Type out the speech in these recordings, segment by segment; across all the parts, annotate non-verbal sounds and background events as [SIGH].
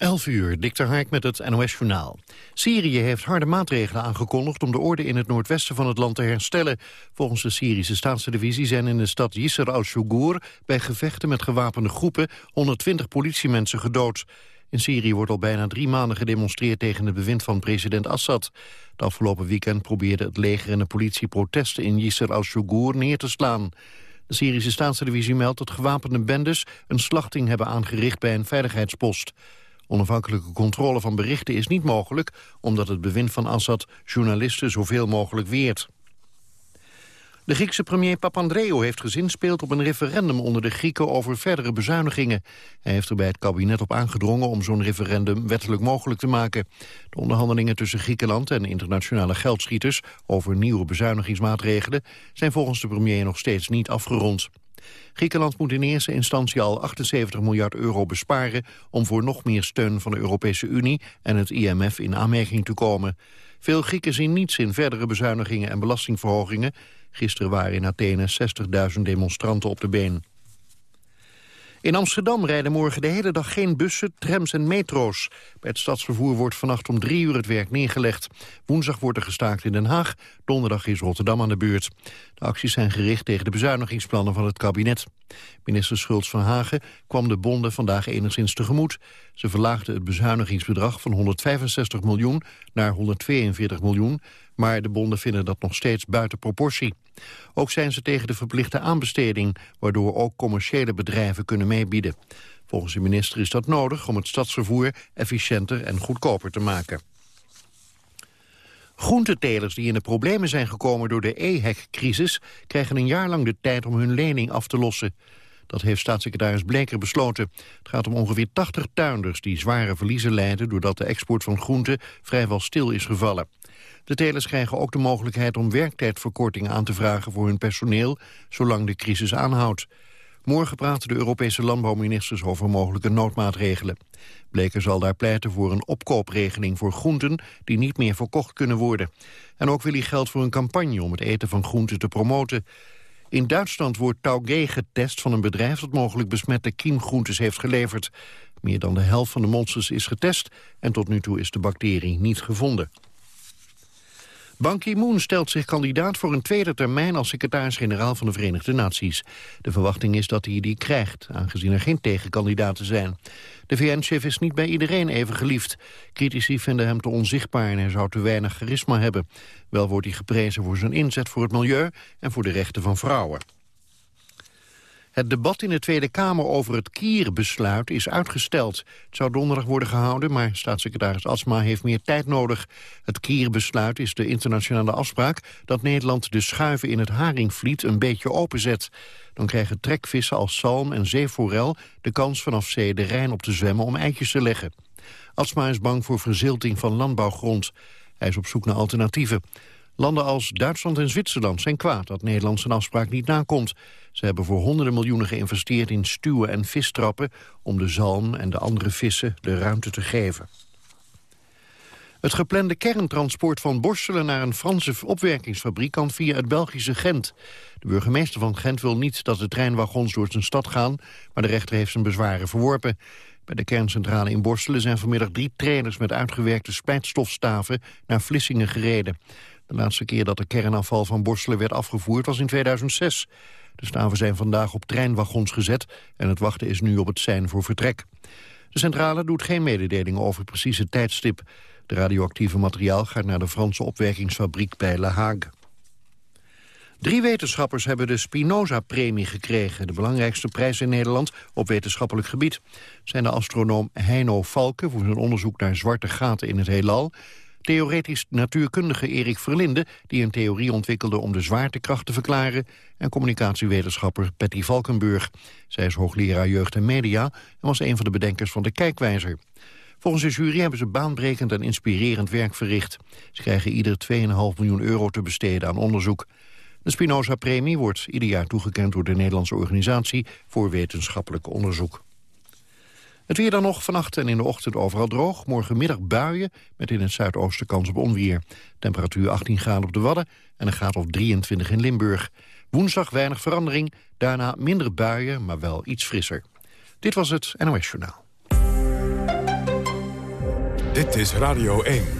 11 uur, Dikter Haak met het NOS-journaal. Syrië heeft harde maatregelen aangekondigd om de orde in het noordwesten van het land te herstellen. Volgens de Syrische staatstelevisie zijn in de stad Yisr al-Shugur bij gevechten met gewapende groepen 120 politiemensen gedood. In Syrië wordt al bijna drie maanden gedemonstreerd tegen het bewind van president Assad. Het afgelopen weekend probeerde het leger en de politie protesten in Yisr al-Shugur neer te slaan. De Syrische staatstelevisie meldt dat gewapende bendes een slachting hebben aangericht bij een veiligheidspost. Onafhankelijke controle van berichten is niet mogelijk... omdat het bewind van Assad journalisten zoveel mogelijk weert. De Griekse premier Papandreou heeft gezinspeeld op een referendum onder de Grieken over verdere bezuinigingen. Hij heeft er bij het kabinet op aangedrongen om zo'n referendum wettelijk mogelijk te maken. De onderhandelingen tussen Griekenland en internationale geldschieters over nieuwe bezuinigingsmaatregelen zijn volgens de premier nog steeds niet afgerond. Griekenland moet in eerste instantie al 78 miljard euro besparen... om voor nog meer steun van de Europese Unie en het IMF in aanmerking te komen. Veel Grieken zien niets in verdere bezuinigingen en belastingverhogingen. Gisteren waren in Athene 60.000 demonstranten op de been. In Amsterdam rijden morgen de hele dag geen bussen, trams en metro's. Bij het stadsvervoer wordt vannacht om drie uur het werk neergelegd. Woensdag wordt er gestaakt in Den Haag, donderdag is Rotterdam aan de beurt. Acties zijn gericht tegen de bezuinigingsplannen van het kabinet. Minister Schultz van Hagen kwam de bonden vandaag enigszins tegemoet. Ze verlaagde het bezuinigingsbedrag van 165 miljoen naar 142 miljoen... maar de bonden vinden dat nog steeds buiten proportie. Ook zijn ze tegen de verplichte aanbesteding... waardoor ook commerciële bedrijven kunnen meebieden. Volgens de minister is dat nodig om het stadsvervoer efficiënter en goedkoper te maken. Groentetelers die in de problemen zijn gekomen door de EHEC-crisis... krijgen een jaar lang de tijd om hun lening af te lossen. Dat heeft staatssecretaris Bleker besloten. Het gaat om ongeveer 80 tuinders die zware verliezen lijden... doordat de export van groenten vrijwel stil is gevallen. De telers krijgen ook de mogelijkheid om werktijdverkorting aan te vragen voor hun personeel, zolang de crisis aanhoudt. Morgen praten de Europese landbouwministers over mogelijke noodmaatregelen. Bleker zal daar pleiten voor een opkoopregeling voor groenten die niet meer verkocht kunnen worden. En ook wil hij geld voor een campagne om het eten van groenten te promoten. In Duitsland wordt Taugé getest van een bedrijf dat mogelijk besmette kiemgroentes heeft geleverd. Meer dan de helft van de monsters is getest en tot nu toe is de bacterie niet gevonden. Ban Ki-moon stelt zich kandidaat voor een tweede termijn als secretaris-generaal van de Verenigde Naties. De verwachting is dat hij die krijgt, aangezien er geen tegenkandidaten zijn. De VN-chef is niet bij iedereen even geliefd. Critici vinden hem te onzichtbaar en hij zou te weinig charisma hebben. Wel wordt hij geprezen voor zijn inzet voor het milieu en voor de rechten van vrouwen. Het debat in de Tweede Kamer over het Kierbesluit is uitgesteld. Het zou donderdag worden gehouden, maar staatssecretaris Asma heeft meer tijd nodig. Het Kierbesluit is de internationale afspraak dat Nederland de schuiven in het Haringvliet een beetje openzet. Dan krijgen trekvissen als zalm en zeeforel de kans vanaf zee de Rijn op te zwemmen om eitjes te leggen. Asma is bang voor verzilting van landbouwgrond. Hij is op zoek naar alternatieven. Landen als Duitsland en Zwitserland zijn kwaad dat Nederland zijn afspraak niet nakomt. Ze hebben voor honderden miljoenen geïnvesteerd in stuwen en vistrappen... om de zalm en de andere vissen de ruimte te geven. Het geplande kerntransport van Borselen naar een Franse opwerkingsfabriek kan via het Belgische Gent. De burgemeester van Gent wil niet dat de treinwagons door zijn stad gaan, maar de rechter heeft zijn bezwaren verworpen. Bij de kerncentrale in Borselen zijn vanmiddag drie trainers met uitgewerkte splijtstofstaven naar Vlissingen gereden. De laatste keer dat de kernafval van Borselen werd afgevoerd was in 2006. De staven zijn vandaag op treinwagons gezet en het wachten is nu op het zijn voor vertrek. De centrale doet geen mededelingen over het precieze tijdstip. De radioactieve materiaal gaat naar de Franse opwerkingsfabriek bij La Hague. Drie wetenschappers hebben de Spinoza-premie gekregen... de belangrijkste prijs in Nederland op wetenschappelijk gebied. zijn de astronoom Heino Valken voor zijn onderzoek naar zwarte gaten in het heelal... Theoretisch natuurkundige Erik Verlinde, die een theorie ontwikkelde om de zwaartekracht te verklaren, en communicatiewetenschapper Patty Valkenburg. Zij is hoogleraar jeugd en media en was een van de bedenkers van de kijkwijzer. Volgens de jury hebben ze baanbrekend en inspirerend werk verricht. Ze krijgen ieder 2,5 miljoen euro te besteden aan onderzoek. De Spinoza-premie wordt ieder jaar toegekend door de Nederlandse Organisatie voor Wetenschappelijk Onderzoek. Het weer dan nog vannacht en in de ochtend overal droog. Morgenmiddag buien met in het zuidoosten kans op onweer. Temperatuur 18 graden op de Wadden en een graad of 23 in Limburg. Woensdag weinig verandering, daarna minder buien, maar wel iets frisser. Dit was het NOS Journaal. Dit is Radio 1.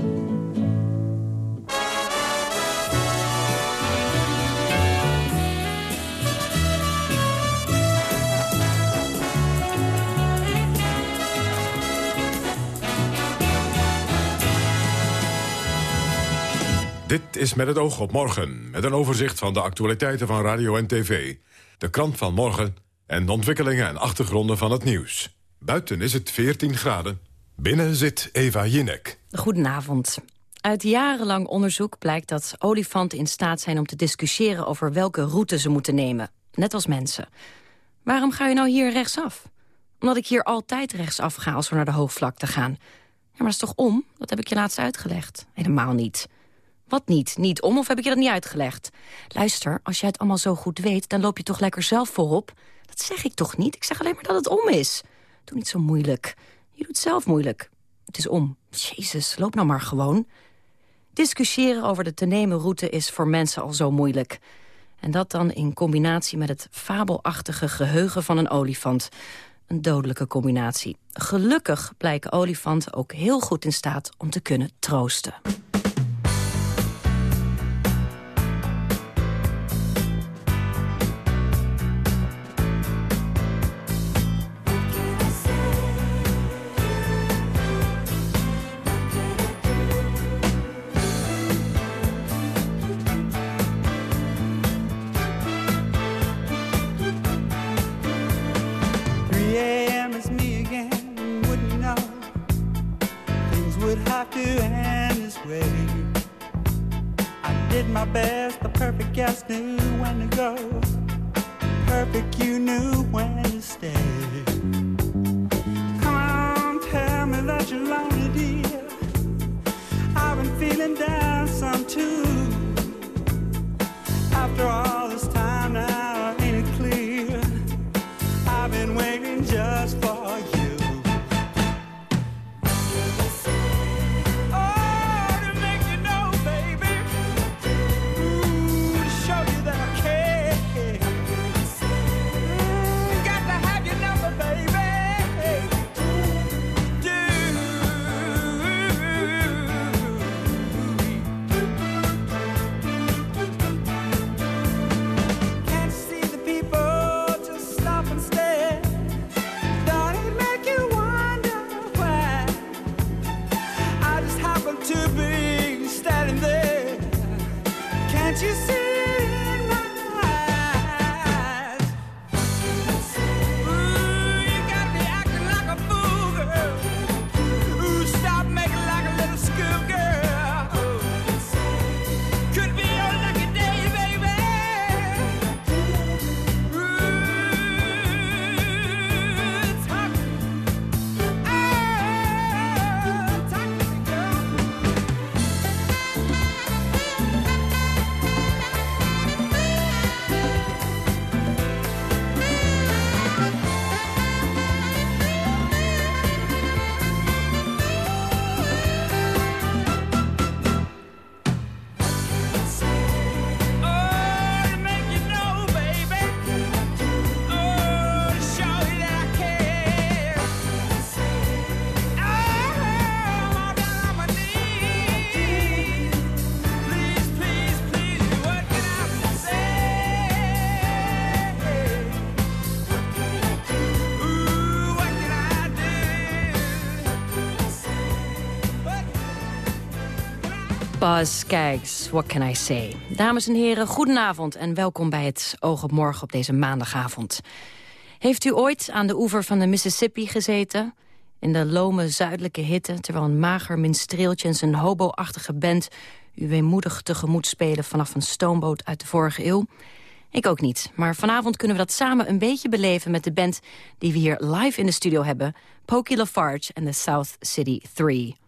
Dit is met het oog op morgen, met een overzicht van de actualiteiten van radio en tv. De krant van morgen en de ontwikkelingen en achtergronden van het nieuws. Buiten is het 14 graden. Binnen zit Eva Jinek. Goedenavond. Uit jarenlang onderzoek blijkt dat olifanten in staat zijn om te discussiëren over welke route ze moeten nemen. Net als mensen. Waarom ga je nou hier rechtsaf? Omdat ik hier altijd rechtsaf ga als we naar de hoogvlakte gaan. Ja, maar dat is toch om? Dat heb ik je laatst uitgelegd. Helemaal niet. Wat niet? Niet om of heb ik je dat niet uitgelegd? Luister, als jij het allemaal zo goed weet, dan loop je toch lekker zelf voorop? Dat zeg ik toch niet? Ik zeg alleen maar dat het om is. Doe niet zo moeilijk. Je doet zelf moeilijk. Het is om. Jezus, loop nou maar gewoon. Discussiëren over de te nemen route is voor mensen al zo moeilijk. En dat dan in combinatie met het fabelachtige geheugen van een olifant. Een dodelijke combinatie. Gelukkig blijken olifanten ook heel goed in staat om te kunnen troosten. Buzz Skaggs, what can I say? Dames en heren, goedenavond en welkom bij het Oog op Morgen op deze maandagavond. Heeft u ooit aan de oever van de Mississippi gezeten? In de lome zuidelijke hitte, terwijl een mager minstreeltje en zijn hobo-achtige band... u weemoedig tegemoet spelen vanaf een stoomboot uit de vorige eeuw? Ik ook niet, maar vanavond kunnen we dat samen een beetje beleven... met de band die we hier live in de studio hebben... Pokey Lafarge en de South City 3.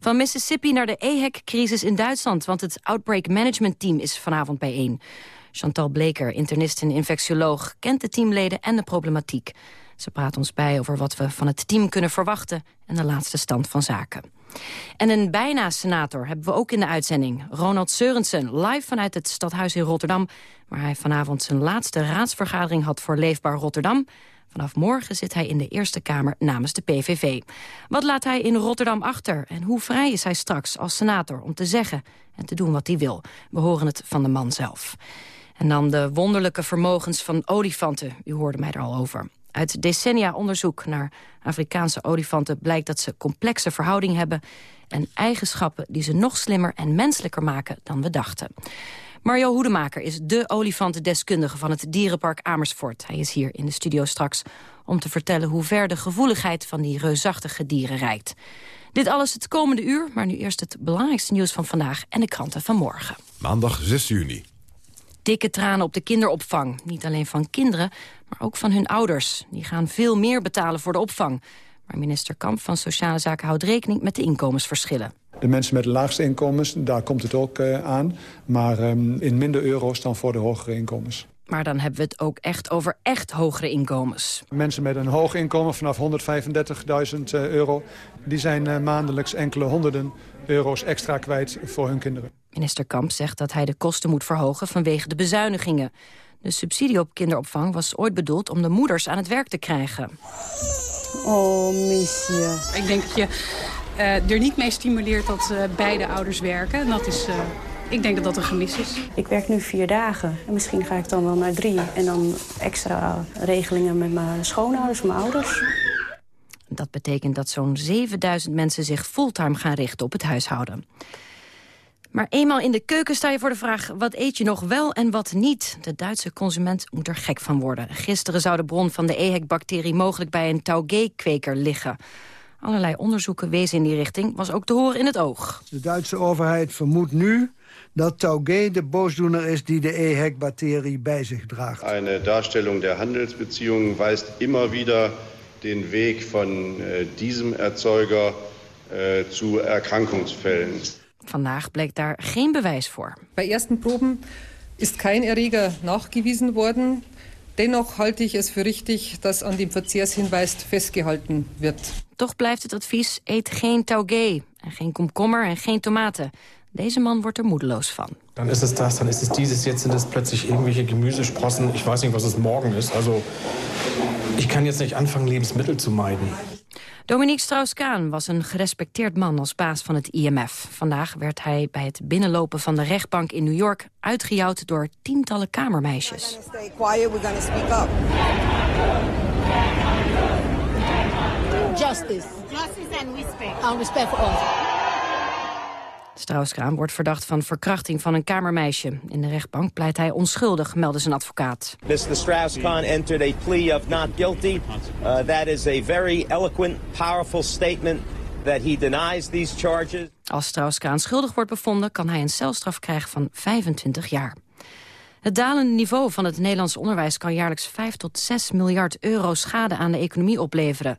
Van Mississippi naar de EHEC-crisis in Duitsland... want het Outbreak Management Team is vanavond bijeen. Chantal Bleker, internist en infectioloog... kent de teamleden en de problematiek. Ze praat ons bij over wat we van het team kunnen verwachten... en de laatste stand van zaken. En een bijna-senator hebben we ook in de uitzending. Ronald Seurensen, live vanuit het stadhuis in Rotterdam... waar hij vanavond zijn laatste raadsvergadering had voor Leefbaar Rotterdam... Vanaf morgen zit hij in de Eerste Kamer namens de PVV. Wat laat hij in Rotterdam achter? En hoe vrij is hij straks als senator om te zeggen en te doen wat hij wil? We horen het van de man zelf. En dan de wonderlijke vermogens van olifanten. U hoorde mij er al over. Uit decennia onderzoek naar Afrikaanse olifanten blijkt dat ze complexe verhouding hebben en eigenschappen die ze nog slimmer en menselijker maken dan we dachten. Mario Hoedemaker is de olifantendeskundige van het dierenpark Amersfoort. Hij is hier in de studio straks om te vertellen hoe ver de gevoeligheid van die reusachtige dieren reikt. Dit alles het komende uur, maar nu eerst het belangrijkste nieuws van vandaag en de kranten van morgen. Maandag 6 juni. Dikke tranen op de kinderopvang. Niet alleen van kinderen, maar ook van hun ouders. Die gaan veel meer betalen voor de opvang. Maar minister Kamp van Sociale Zaken houdt rekening met de inkomensverschillen. De mensen met de laagste inkomens, daar komt het ook uh, aan. Maar um, in minder euro's dan voor de hogere inkomens. Maar dan hebben we het ook echt over echt hogere inkomens. Mensen met een hoog inkomen vanaf 135.000 euro... die zijn uh, maandelijks enkele honderden euro's extra kwijt voor hun kinderen. Minister Kamp zegt dat hij de kosten moet verhogen vanwege de bezuinigingen. De subsidie op kinderopvang was ooit bedoeld om de moeders aan het werk te krijgen. Oh, misje. Ik denk dat je uh, er niet mee stimuleert dat uh, beide ouders werken. En dat is, uh, ik denk dat dat een gemis is. Ik werk nu vier dagen. En misschien ga ik dan wel naar drie. En dan extra regelingen met mijn schoonouders, mijn ouders. Dat betekent dat zo'n 7000 mensen zich fulltime gaan richten op het huishouden. Maar eenmaal in de keuken sta je voor de vraag... wat eet je nog wel en wat niet? De Duitse consument moet er gek van worden. Gisteren zou de bron van de EHEC-bacterie mogelijk bij een taugé-kweker liggen. Allerlei onderzoeken wezen in die richting, was ook te horen in het oog. De Duitse overheid vermoedt nu dat taugé de boosdoener is die de EHEC-bacterie bij zich draagt. Een Darstellung der Handelsbeziehungen wijst immer wieder den Weg van uh, diesem Erzeuger uh, zu Erkrankungsfällen. Vandaag bleek daar geen bewijs voor. Bij eerste proben is geen Erreger nachgewiesen worden. Dennoch halte ich es für richtig, dass an dem Verzehrshinweis festgehalten wird. Toch blijft het advies, eet geen taugé. En geen komkommer en geen tomaten. Deze man wordt er moedeloos van. Dan is es das, dan is es dieses, jetzt sind es plötzlich irgendwelche Gemüsesprossen. Ich weiß nicht, was es morgen ist. Also, ich kann jetzt nicht anfangen, Lebensmittel zu meiden. Dominique Strauss-Kaan was een gerespecteerd man als baas van het IMF. Vandaag werd hij bij het binnenlopen van de rechtbank in New York... uitgejouwd door tientallen kamermeisjes. Justice. Justice and respect. And respect for. Strauss-Kaan wordt verdacht van verkrachting van een kamermeisje. In de rechtbank pleit hij onschuldig, meldde zijn advocaat. Mr. Strauss-Kaan entered a plea of not guilty. Uh, that is a very eloquent, powerful statement that he denies these charges. Als Strauss-Kaan schuldig wordt bevonden, kan hij een celstraf krijgen van 25 jaar. Het dalende niveau van het Nederlands onderwijs kan jaarlijks 5 tot 6 miljard euro schade aan de economie opleveren.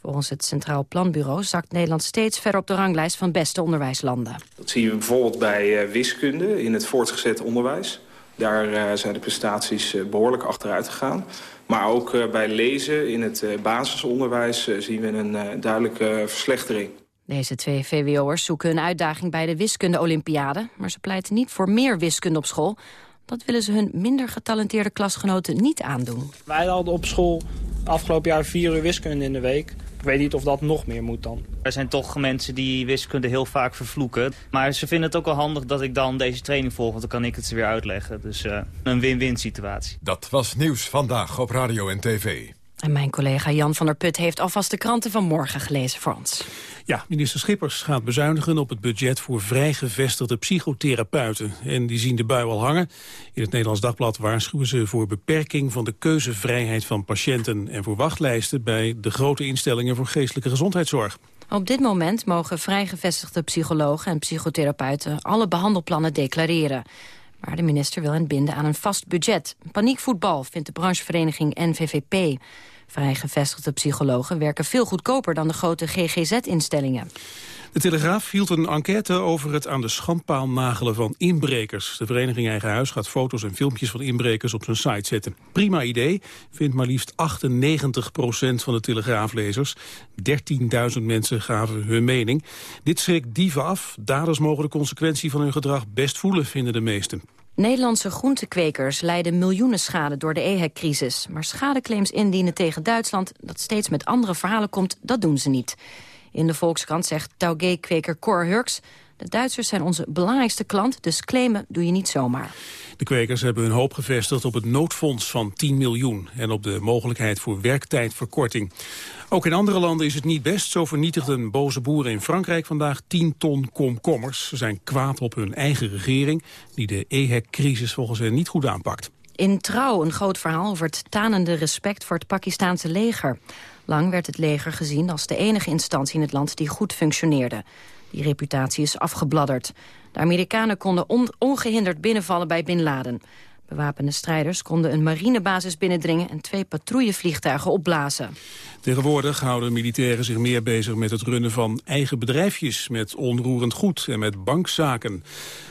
Volgens het Centraal Planbureau zakt Nederland steeds verder op de ranglijst van beste onderwijslanden. Dat zien we bijvoorbeeld bij uh, wiskunde in het voortgezet onderwijs. Daar uh, zijn de prestaties uh, behoorlijk achteruit gegaan. Maar ook bij lezen in het basisonderwijs zien we een duidelijke verslechtering. Deze twee VWO'ers zoeken een uitdaging bij de wiskunde-olympiade... maar ze pleiten niet voor meer wiskunde op school. Dat willen ze hun minder getalenteerde klasgenoten niet aandoen. Wij hadden op school afgelopen jaar vier uur wiskunde in de week. Ik weet niet of dat nog meer moet dan. Er zijn toch mensen die wiskunde heel vaak vervloeken. Maar ze vinden het ook wel handig dat ik dan deze training volg, want dan kan ik het ze weer uitleggen. Dus uh, een win-win situatie. Dat was Nieuws Vandaag op Radio en TV. En mijn collega Jan van der Put heeft alvast de kranten van morgen gelezen voor ons. Ja, minister Schippers gaat bezuinigen op het budget voor vrijgevestigde psychotherapeuten. En die zien de bui al hangen. In het Nederlands Dagblad waarschuwen ze voor beperking van de keuzevrijheid van patiënten... en voor wachtlijsten bij de grote instellingen voor geestelijke gezondheidszorg. Op dit moment mogen vrijgevestigde psychologen en psychotherapeuten alle behandelplannen declareren. Maar de minister wil hen binden aan een vast budget. Paniekvoetbal vindt de branchevereniging NVVP. Vrij gevestigde psychologen werken veel goedkoper dan de grote GGZ-instellingen. De Telegraaf hield een enquête over het aan de schandpaal nagelen van inbrekers. De vereniging Eigen Huis gaat foto's en filmpjes van inbrekers op zijn site zetten. Prima idee, vindt maar liefst 98 procent van de Telegraaflezers. 13.000 mensen gaven hun mening. Dit schrikt dieven af. Daders mogen de consequentie van hun gedrag best voelen, vinden de meesten. Nederlandse groentekwekers lijden miljoenen schade door de EHEC-crisis. Maar schadeclaims indienen tegen Duitsland, dat steeds met andere verhalen komt, dat doen ze niet. In de Volkskrant zegt Taugé-kweker Cor Hurks... de Duitsers zijn onze belangrijkste klant, dus claimen doe je niet zomaar. De kwekers hebben hun hoop gevestigd op het noodfonds van 10 miljoen... en op de mogelijkheid voor werktijdverkorting. Ook in andere landen is het niet best. Zo vernietigden boze boeren in Frankrijk vandaag 10 ton komkommers. Ze zijn kwaad op hun eigen regering... die de EHEC-crisis volgens hen niet goed aanpakt. In Trouw een groot verhaal over het tanende respect voor het Pakistaanse leger. Lang werd het leger gezien als de enige instantie in het land die goed functioneerde. Die reputatie is afgebladderd. De Amerikanen konden ongehinderd binnenvallen bij Bin Laden. Bewapende strijders konden een marinebasis binnendringen... en twee patrouillevliegtuigen opblazen. Tegenwoordig houden militairen zich meer bezig met het runnen van eigen bedrijfjes... met onroerend goed en met bankzaken.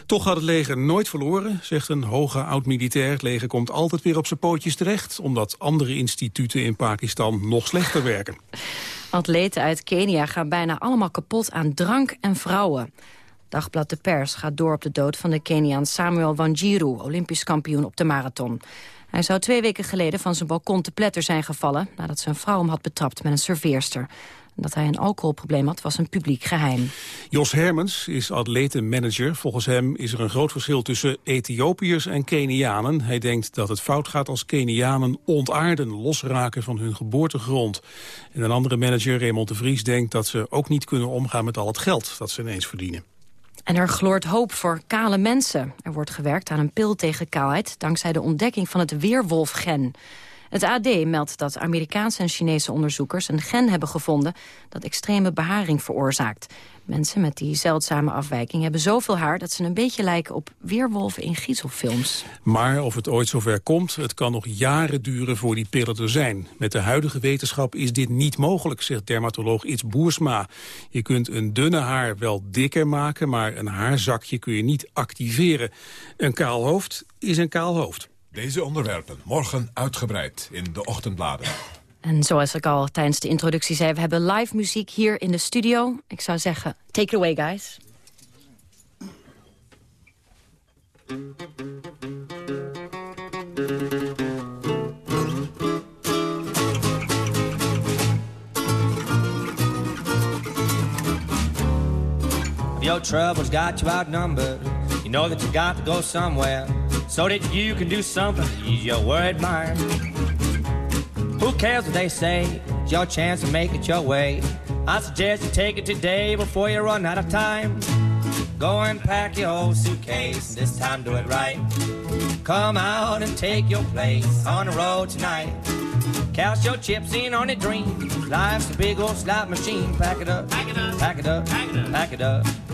Toch had het leger nooit verloren, zegt een hoge oud-militair. Het leger komt altijd weer op zijn pootjes terecht... omdat andere instituten in Pakistan nog slechter werken. Atleten uit Kenia gaan bijna allemaal kapot aan drank en vrouwen. Dagblad De Pers gaat door op de dood van de Keniaan Samuel Wanjiru... olympisch kampioen op de marathon. Hij zou twee weken geleden van zijn balkon te pletter zijn gevallen... nadat zijn vrouw hem had betrapt met een serveerster. Dat hij een alcoholprobleem had, was een publiek geheim. Jos Hermans is atletenmanager. Volgens hem is er een groot verschil tussen Ethiopiërs en Kenianen. Hij denkt dat het fout gaat als Kenianen ontaarden, losraken van hun geboortegrond. En een andere manager, Raymond de Vries, denkt dat ze ook niet kunnen omgaan met al het geld dat ze ineens verdienen. En er gloort hoop voor kale mensen. Er wordt gewerkt aan een pil tegen kaalheid... dankzij de ontdekking van het weerwolfgen. Het AD meldt dat Amerikaanse en Chinese onderzoekers een gen hebben gevonden dat extreme beharing veroorzaakt. Mensen met die zeldzame afwijking hebben zoveel haar dat ze een beetje lijken op weerwolven in giezelfilms. Maar of het ooit zover komt, het kan nog jaren duren voor die pillen er zijn. Met de huidige wetenschap is dit niet mogelijk, zegt dermatoloog Iets Boersma. Je kunt een dunne haar wel dikker maken, maar een haarzakje kun je niet activeren. Een kaal hoofd is een kaal hoofd. Deze onderwerpen morgen uitgebreid in de ochtendbladen. En zoals ik al tijdens de introductie zei, we hebben live muziek hier in de studio. Ik zou zeggen, take it away guys. Your troubles got you outnumbered. You know that you got to go somewhere so that you can do something ease your worried mind. Who cares what they say? It's your chance to make it your way. I suggest you take it today before you run out of time. Go and pack your old suitcase, this time do it right. Come out and take your place on the road tonight. Cash your chips in on a dream. Life's a big old slot machine. Pack it up, pack it up, pack it up, pack it up. Pack it up.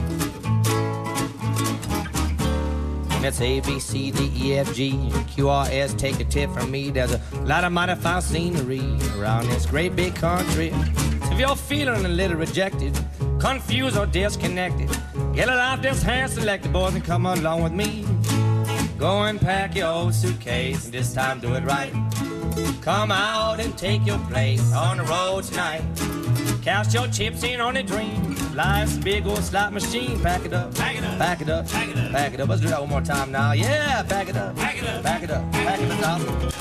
It's A, B, C, D, E, F, G, Q, R, S. Take a tip from me. There's a lot of fine scenery around this great big country. So if you're feeling a little rejected, confused or disconnected, get a life this hand selected, boys, and come along with me. Go and pack your old suitcase. and This time do it right. Come out and take your place on the road tonight. Cast your chips in on a dream. Life's a big old slot machine. Pack it up, pack it up, pack it up, pack it up. Pack it up. Let's do that one more time now. Yeah, pack it up, pack it up, pack it up, pack it up.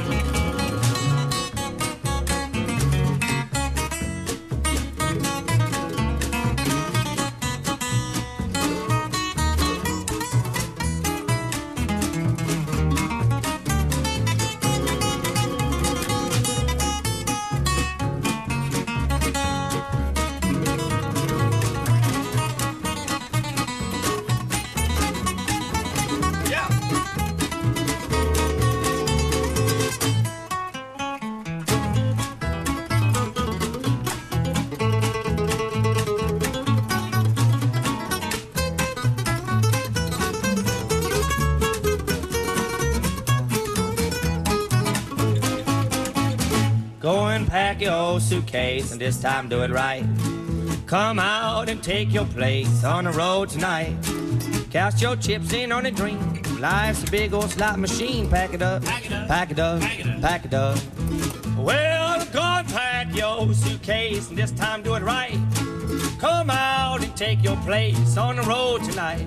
unpack your suitcase and this time do it right. Come out and take your place on the road tonight. Cast your chips in on a dream. Life's a big old slot machine. Pack it up, pack it up, pack it up. Pack it up. Well, go and pack your suitcase and this time do it right. Come out and take your place on the road tonight.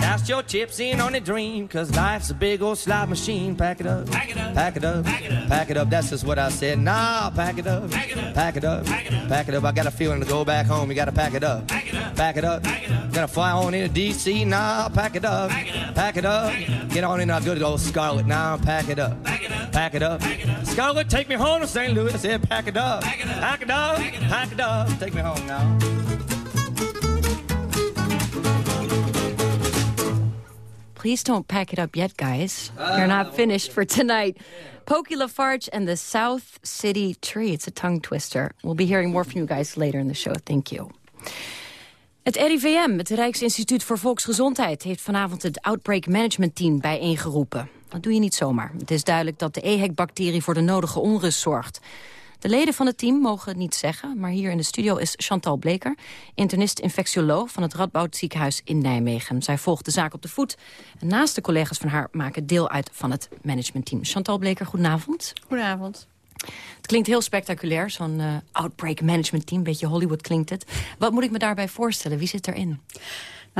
Cast your chips in on a dream, cause life's a big old slot machine. Pack it up, pack it up, pack it up, pack it up. Pack it up. That's just what I said. Nah, pack it up, pack it up, pack it up, pack it up. Pack it up. I got a feeling to go back home. You gotta pack it up, pack it up, pack it up. Pack it up. Gonna fly on into DC. Nah, pack it up, pack it up, pack it up. Get on in our good old Scarlet. Now pack it up, pack it up, pack it up. Scarlet, take me home to St. Louis. I said, pack it up, pack it up, pack it up, pack it up. Take me home now. Please don't pack it up yet, guys. You're not finished for tonight. Pokey Lafarge and the South City Tree. It's a tongue twister. We'll be hearing more from you guys later in the show. Thank you. Het RIVM, het Rijksinstituut voor Volksgezondheid... heeft vanavond het Outbreak Management Team bijeengeroepen. Dat doe je niet zomaar. Het is duidelijk dat de EHEC-bacterie voor de nodige onrust zorgt. De leden van het team mogen het niet zeggen, maar hier in de studio is Chantal Bleker, internist-infectioloog van het Radboud Ziekenhuis in Nijmegen. Zij volgt de zaak op de voet. En naast de collega's van haar maken deel uit van het managementteam. Chantal Bleker, goedenavond. Goedenavond. Het klinkt heel spectaculair, zo'n uh, outbreak management team. Beetje Hollywood klinkt het. Wat moet ik me daarbij voorstellen? Wie zit erin?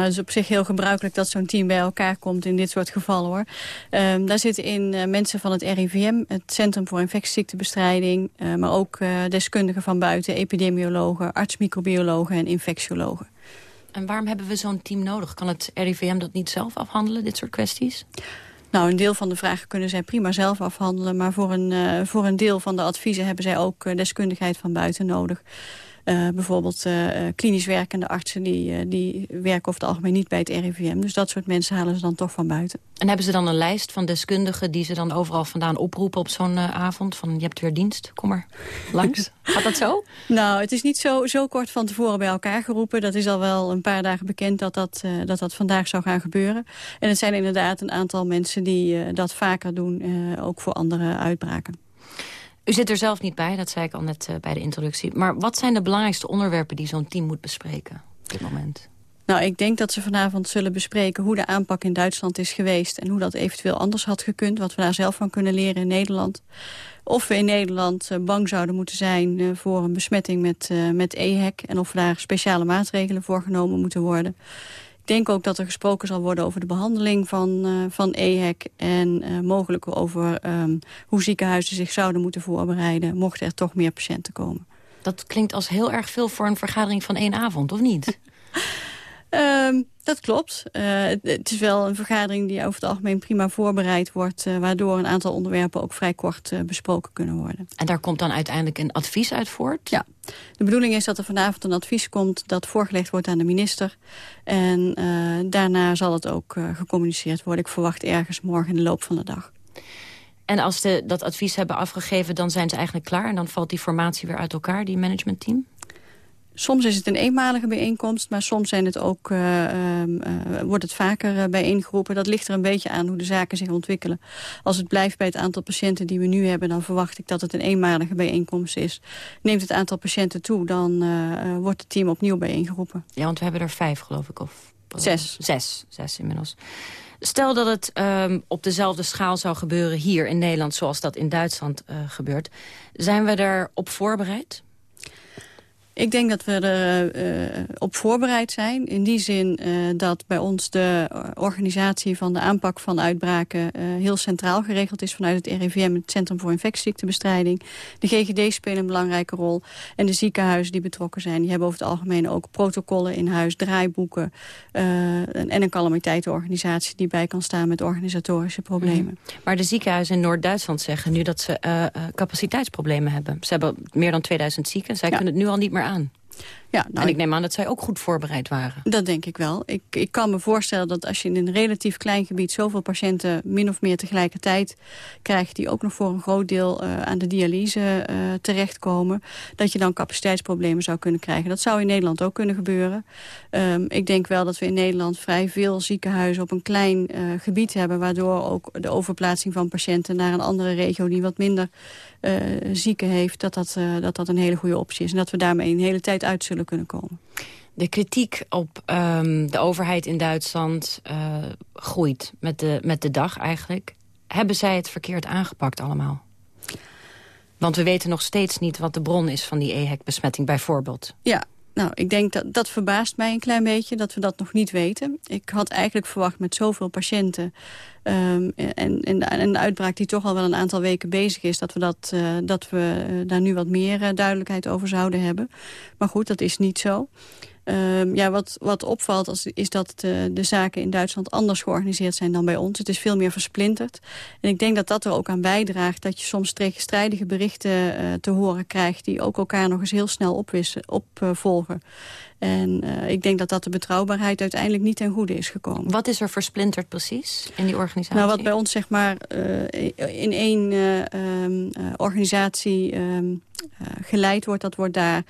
Nou, het is op zich heel gebruikelijk dat zo'n team bij elkaar komt in dit soort gevallen. hoor. Um, daar zitten in uh, mensen van het RIVM, het Centrum voor Infectieziektebestrijding... Uh, maar ook uh, deskundigen van buiten, epidemiologen, arts-microbiologen en infectiologen. En waarom hebben we zo'n team nodig? Kan het RIVM dat niet zelf afhandelen, dit soort kwesties? Nou, een deel van de vragen kunnen zij prima zelf afhandelen... maar voor een, voor een deel van de adviezen hebben zij ook deskundigheid van buiten nodig. Uh, bijvoorbeeld uh, klinisch werkende artsen die, uh, die werken over het algemeen niet bij het RIVM. Dus dat soort mensen halen ze dan toch van buiten. En hebben ze dan een lijst van deskundigen die ze dan overal vandaan oproepen op zo'n avond? Van je hebt weer dienst, kom maar langs. [LAUGHS] Gaat dat zo? Nou, het is niet zo, zo kort van tevoren bij elkaar geroepen. Dat is al wel een paar dagen bekend dat dat, dat, dat vandaag zou gaan gebeuren. En het zijn inderdaad een aantal mensen die dat vaker doen, ook voor andere uitbraken. U zit er zelf niet bij, dat zei ik al net uh, bij de introductie. Maar wat zijn de belangrijkste onderwerpen die zo'n team moet bespreken op dit moment? Nou, ik denk dat ze vanavond zullen bespreken hoe de aanpak in Duitsland is geweest... en hoe dat eventueel anders had gekund, wat we daar zelf van kunnen leren in Nederland. Of we in Nederland uh, bang zouden moeten zijn uh, voor een besmetting met, met EHEC... en of daar speciale maatregelen voor genomen moeten worden. Ik denk ook dat er gesproken zal worden over de behandeling van, uh, van EHEC... en uh, mogelijk over um, hoe ziekenhuizen zich zouden moeten voorbereiden... mochten er toch meer patiënten komen. Dat klinkt als heel erg veel voor een vergadering van één avond, of niet? [LAUGHS] um, dat klopt. Uh, het, het, is wel een vergadering die over het algemeen prima voorbereid wordt... Uh, waardoor een aantal onderwerpen ook vrij kort uh, besproken kunnen worden. En daar komt dan uiteindelijk een advies uit voort? Ja. De bedoeling is dat er vanavond een advies komt dat voorgelegd wordt aan de minister. En daarna zal het ook gecommuniceerd worden. Ik verwacht ergens morgen in de loop van de dag. En als ze dat advies hebben afgegeven, dan zijn ze eigenlijk klaar... en dan valt die formatie weer uit elkaar, die managementteam? Soms is het een eenmalige bijeenkomst, maar soms zijn het ook, uh, uh, wordt het vaker uh, bijeengeroepen. Dat ligt er een beetje aan hoe de zaken zich ontwikkelen. Als het blijft bij het aantal patiënten die we nu hebben... dan verwacht ik dat het een eenmalige bijeenkomst is. Neemt het aantal patiënten toe, dan wordt het team opnieuw bijeengeroepen. Ja, want we hebben er vijf, geloof ik. Of, zes. Zes, zes inmiddels. Stel dat het um, op dezelfde schaal zou gebeuren hier in Nederland... zoals dat in Duitsland gebeurt. Zijn we daarop voorbereid? Ik denk dat we erop uh, op voorbereid zijn. In die zin uh, dat bij ons de organisatie van de aanpak van uitbraken... Uh, heel centraal geregeld is vanuit het RIVM, het Centrum voor Infectieziektebestrijding. De GGD spelen een belangrijke rol. En de ziekenhuizen die betrokken zijn, die hebben over het algemeen ook protocollen in huis, draaiboeken... en een calamiteitenorganisatie die bij kan staan met organisatorische problemen. Mm. Maar de ziekenhuizen in Noord-Duitsland zeggen nu dat ze capaciteitsproblemen hebben. Ze hebben meer dan 2000 zieken. Zij ja. kunnen het nu al niet meer aan aan. Ja, nou, en ik neem aan dat zij ook goed voorbereid waren. Dat denk ik wel. Ik, ik kan me voorstellen dat als je in een relatief klein gebied... zoveel patiënten min of meer tegelijkertijd krijgt... die ook nog voor een groot deel uh, aan de dialyse uh, terechtkomen... dat je dan capaciteitsproblemen zou kunnen krijgen. Dat zou in Nederland ook kunnen gebeuren. Um, ik denk wel dat we in Nederland vrij veel ziekenhuizen... op een klein uh, gebied hebben... waardoor ook de overplaatsing van patiënten naar een andere regio... die wat minder zieken heeft, dat dat, dat dat een hele goede optie is. En dat we daarmee een hele tijd uit zullen kunnen komen. De kritiek op um, de overheid in Duitsland uh, groeit met de, met de dag eigenlijk. Hebben zij het verkeerd aangepakt allemaal? Want we weten nog steeds niet wat de bron is van die EHEC-besmetting bijvoorbeeld. Ja, nou, ik denk dat dat verbaast mij een klein beetje dat we dat nog niet weten. Ik had eigenlijk verwacht met zoveel patiënten um, en, en, en, de uitbraak die toch al wel een aantal weken bezig is... dat we, dat, uh, dat we uh, daar nu wat meer uh, duidelijkheid over zouden hebben. Maar goed, dat is niet zo. Um, ja, wat, wat opvalt is dat de, zaken in Duitsland anders georganiseerd zijn dan bij ons. Het is veel meer versplinterd. En ik denk dat dat er ook aan bijdraagt dat je soms tegenstrijdige berichten uh, te horen krijgt... die ook elkaar nog eens heel snel opvolgen. En uh, ik denk dat dat de betrouwbaarheid uiteindelijk niet ten goede is gekomen. Wat is er versplinterd precies in die organisatie? Nou, wat bij ons zeg maar uh, in één uh, um, organisatie um, geleid wordt... dat wordt daar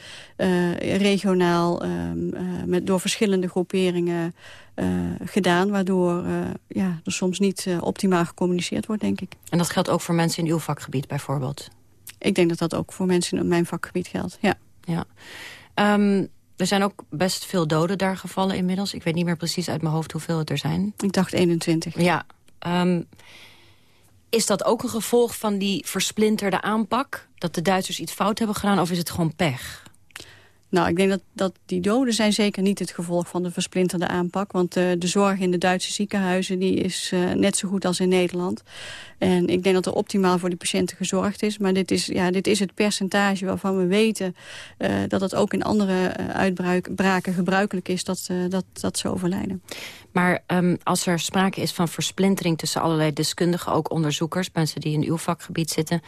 regionaal um, met, door verschillende groeperingen gedaan... waardoor ja, er soms niet optimaal gecommuniceerd wordt, denk ik. En dat geldt ook voor mensen in uw vakgebied bijvoorbeeld? Ik denk dat dat ook voor mensen in mijn vakgebied geldt, ja. ja. Um, er zijn ook best veel doden daar gevallen inmiddels. Ik weet niet meer precies uit mijn hoofd hoeveel het er zijn. Ik dacht 21. Ja. Um, is dat ook een gevolg van die versplinterde aanpak? Dat de Duitsers iets fout hebben gedaan of is het gewoon pech? Nou, ik denk dat, dat die doden zijn zeker niet het gevolg van de versplinterde aanpak. Want uh, de zorg in de Duitse ziekenhuizen die is uh, net zo goed als in Nederland. En ik denk dat er optimaal voor de patiënten gezorgd is. Maar dit is, ja, dit is het percentage waarvan we weten uh, dat het ook in andere uitbraken gebruikelijk is dat, dat, dat ze overlijden. Maar um, als er sprake is van versplintering tussen allerlei deskundigen, ook onderzoekers, mensen die in uw vakgebied zitten,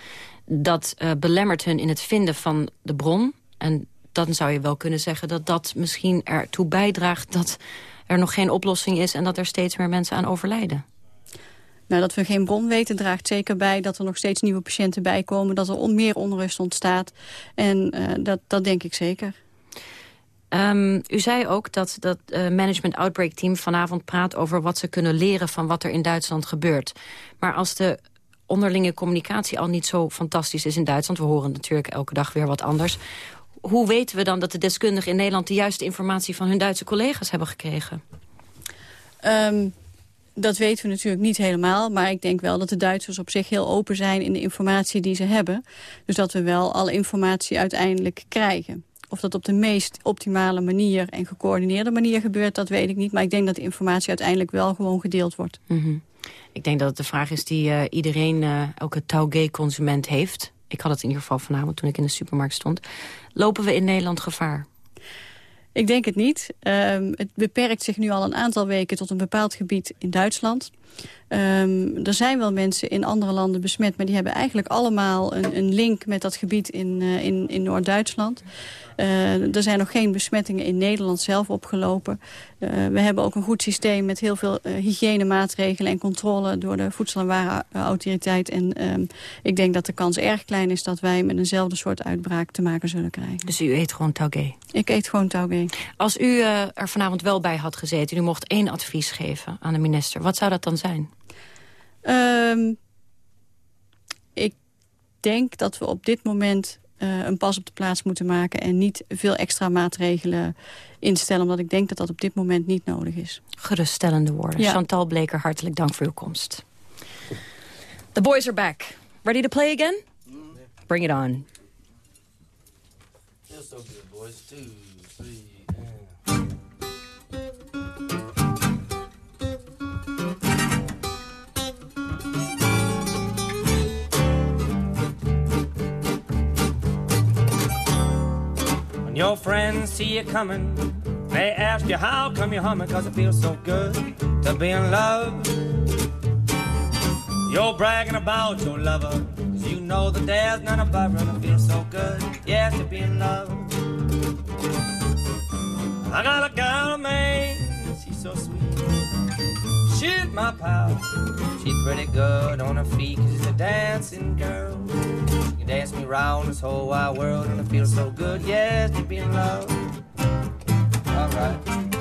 dat belemmert hun in het vinden van de bron en dan zou je wel kunnen zeggen dat dat misschien ertoe bijdraagt... dat er nog geen oplossing is en dat er steeds meer mensen aan overlijden. Nou, dat we geen bron weten draagt zeker bij dat er nog steeds nieuwe patiënten bijkomen... dat er on meer onrust ontstaat. En uh, dat, dat denk ik zeker. Um, u zei ook dat dat uh, Management Outbreak Team vanavond praat over wat ze kunnen leren van wat er in Duitsland gebeurt. Maar als de onderlinge communicatie al niet zo fantastisch is in Duitsland... we horen natuurlijk elke dag weer wat anders hoe weten we dan dat de deskundigen in Nederland... de juiste informatie van hun Duitse collega's hebben gekregen? Um, dat weten we natuurlijk niet helemaal. Maar ik denk wel dat de Duitsers op zich heel open zijn in de informatie die ze hebben. Dus dat we wel alle informatie uiteindelijk krijgen. Of dat op de meest optimale manier en gecoördineerde manier gebeurt, dat weet ik niet. Maar ik denk dat de informatie uiteindelijk wel gewoon gedeeld wordt. Mm -hmm. Ik denk dat het de vraag is die uh, iedereen, uh, elke Taugé-consument heeft. Ik had het in ieder geval vanavond toen ik in de supermarkt stond. Lopen we in Nederland gevaar? Ik denk het niet. Um, het beperkt zich nu al een aantal weken tot een bepaald gebied in Duitsland. Um, er zijn wel mensen in andere landen besmet... maar die hebben eigenlijk allemaal een, een link met dat gebied in, uh, in, in Noord-Duitsland. Uh, er zijn nog geen besmettingen in Nederland zelf opgelopen. Uh, we hebben ook een goed systeem met heel veel uh, hygiënemaatregelen en controle door de Voedsel- en Warenautoriteit. En um, ik denk dat de kans erg klein is dat wij met eenzelfde soort uitbraak te maken zullen krijgen. Dus u eet gewoon taugé? Ik eet gewoon taugé. Als u er vanavond wel bij had gezeten, u mocht één advies geven aan de minister. Wat zou dat dan zijn? Um, ik denk dat we op dit moment uh, een pas op de plaats moeten maken... en niet veel extra maatregelen instellen... omdat ik denk dat dat op dit moment niet nodig is. Geruststellende woorden. Ja. Chantal Bleker, hartelijk dank voor uw komst. The boys are back. Ready to play again? Bring it on. Feels so good, boys. Two, When your friends see you coming, they ask you how come you're humming, cause it feels so good to be in love. You're bragging about your lover, cause you know that there's none above her, and it feels so good, yes, to be in love. I got a gal man, she's so sweet. She's my pal. She's pretty good on her feet, cause she's a dancing girl. She can dance me round this whole wide world, and I feel so good, yes, to be in love. Alright.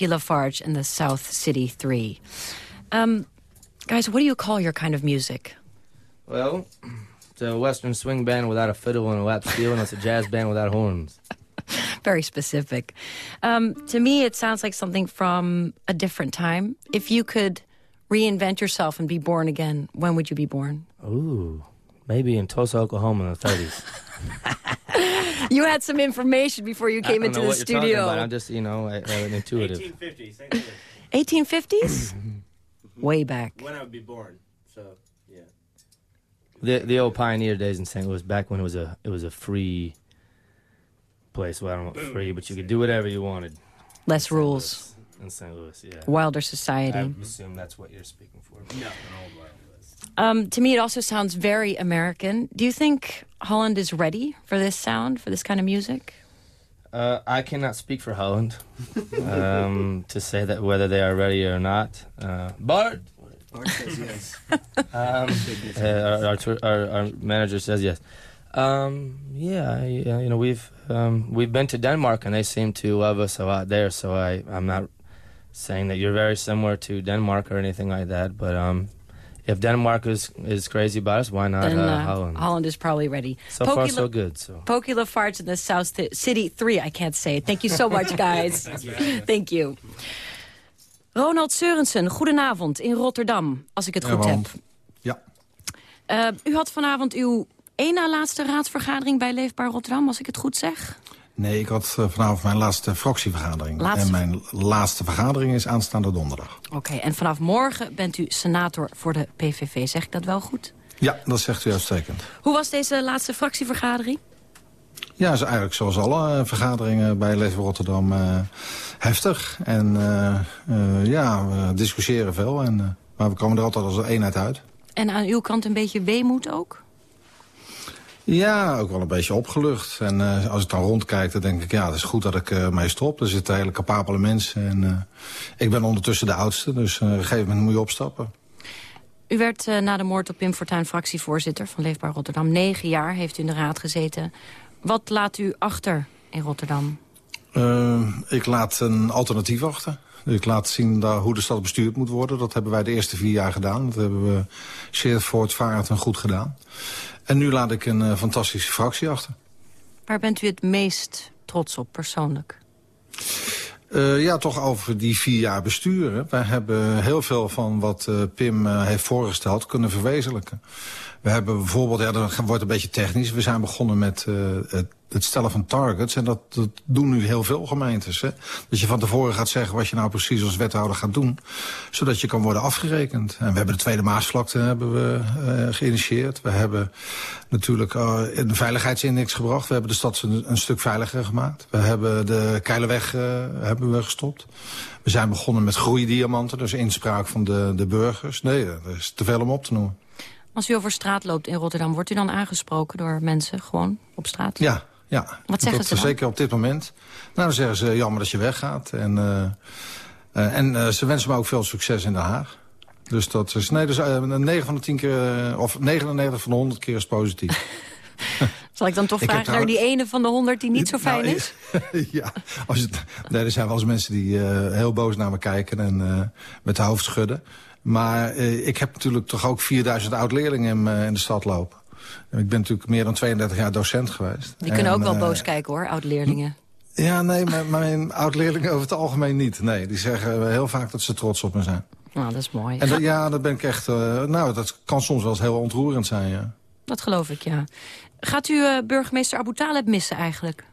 Pokey Lafarge and the South City Three. Um, guys, what do you call your kind of music? Well, it's a western swing band without a fiddle and a lap steel, and it's a jazz band without horns. [LAUGHS] Very specific. Um, to me, it sounds like something from a different time. If you could reinvent yourself and be born again, when would you be born? Ooh, maybe in Tulsa, Oklahoma in the 30s. [LAUGHS] [LAUGHS] You had some information before you came I don't into know the what you're talking studio. about. I'm just, you know, uh, intuitive. 1850s. 1850s? Way back. when I would be born. So, yeah. The the old pioneer days in St. Louis, back when it was a it was a free place. Well, I don't know, free, but you could do whatever you wanted Less rules. in St. Louis. Yeah, Wilder society. I assume that's what you're speaking for. No. Um, to me, it also sounds very American. Do you think Holland is ready for this sound, for this kind of music? Uh, I cannot speak for Holland um, to say that whether they are ready or not. Uh, Bart, Bart says yes. [LAUGHS] um, uh, our, our, our, our manager says yes. Um, yeah, I- uh, you know we've um, we've been to Denmark and they seem to love us a lot there. So I I'm not saying that you're very similar to Denmark or anything like that, but um, if Denmark is is crazy about us, why not then uh, uh, Holland? Holland is probably ready. So far, so good. So Pokey Lafarge in the South City 3. I can't say it. Thank you so much, [LAUGHS] guys. Thank you. Ronald Seurensen, goedenavond in Rotterdam, als ik het goed heb. Ja. Eh, u had vanavond uw één na laatste raadsvergadering bij Leefbaar Rotterdam, als ik het goed zeg. Nee, ik had eh, vanavond mijn laatste fractievergadering. Laatste- En mijn laatste vergadering is aanstaande donderdag. Oké, en vanaf morgen bent u senator voor de PVV. Zeg ik dat wel goed? Ja, dat zegt u uitstekend. Hoe was deze laatste fractievergadering? Ja, is eigenlijk zoals alle eh, vergaderingen bij Leven Rotterdam eh, heftig. En ja, we discussiëren veel. En, maar we komen er altijd als een eenheid uit. En aan uw kant een beetje weemoed ook? Ja, ook wel een beetje opgelucht. En eh, als ik dan rondkijk, dan denk ik, ja, het is goed dat ik eh mee stop. Er zitten hele capabele mensen. En eh, ik ben ondertussen de oudste, dus op een gegeven moment moet je opstappen. U werd na de moord op Pim Fortuyn fractievoorzitter van Leefbaar Rotterdam. Negen jaar heeft u in de raad gezeten. Wat laat u achter in Rotterdam? Ik laat een alternatief achter. Ik laat zien daar hoe de stad bestuurd moet worden. Dat hebben wij de eerste vier jaar gedaan. Dat hebben we zeer voortvarend en goed gedaan. En nu laat ik een eh, fantastische fractie achter. Waar bent u het meest trots op, persoonlijk? Uh, ja, toch over die vier jaar besturen. Wij hebben heel veel van wat uh, Pim uh, heeft voorgesteld kunnen verwezenlijken. We hebben bijvoorbeeld, ja, dat wordt een beetje technisch. We zijn begonnen met het het stellen van targets. En dat, dat doen nu heel veel gemeentes. Hè? Dat je van tevoren gaat zeggen wat je nou precies als wethouder gaat doen. Zodat je kan worden afgerekend. En we hebben de Tweede Maasvlakte hebben we, uh, geïnitieerd. We hebben natuurlijk uh, een veiligheidsindex gebracht. We hebben de stad een, stuk veiliger gemaakt. We hebben de Keilerweg uh, hebben we gestopt. We zijn begonnen met groeidiamanten. Dus inspraak van de, de burgers. Nee, dat is te veel om op te noemen. Als u over straat loopt in Rotterdam, wordt u dan aangesproken door mensen gewoon op straat? Ja, ja, Wat zeggen dat, ze dan? Zeker op dit moment. Nou, dan zeggen ze jammer dat je weggaat. En, uh, uh, en uh, ze wensen me ook veel succes in Den Haag. Dus dat is, nee, dus, 9 van de 10 keer, of 99 van de 100 keer is positief. [LAUGHS] Zal ik dan toch vragen naar die ene van de 100 die niet zo fijn nou, is? [LAUGHS] ja, als het, nee, er zijn wel eens mensen die heel boos naar me kijken en met de hoofd schudden. Maar ik heb natuurlijk toch ook 4000 oud-leerlingen in, in de stad lopen. Ik ben natuurlijk meer dan 32 jaar docent geweest. Die kunnen en, ook wel uh, boos kijken hoor, oud-leerlingen. Ja, nee, maar mijn oud-leerlingen over het algemeen niet. Nee, die zeggen heel vaak dat ze trots op me zijn. Nou, dat is mooi. En dat, ja, dat ben ik echt... Uh, nou, dat kan soms wel eens heel ontroerend zijn, ja. Dat geloof ik, ja. Gaat u uh, burgemeester Abu Taleb missen eigenlijk?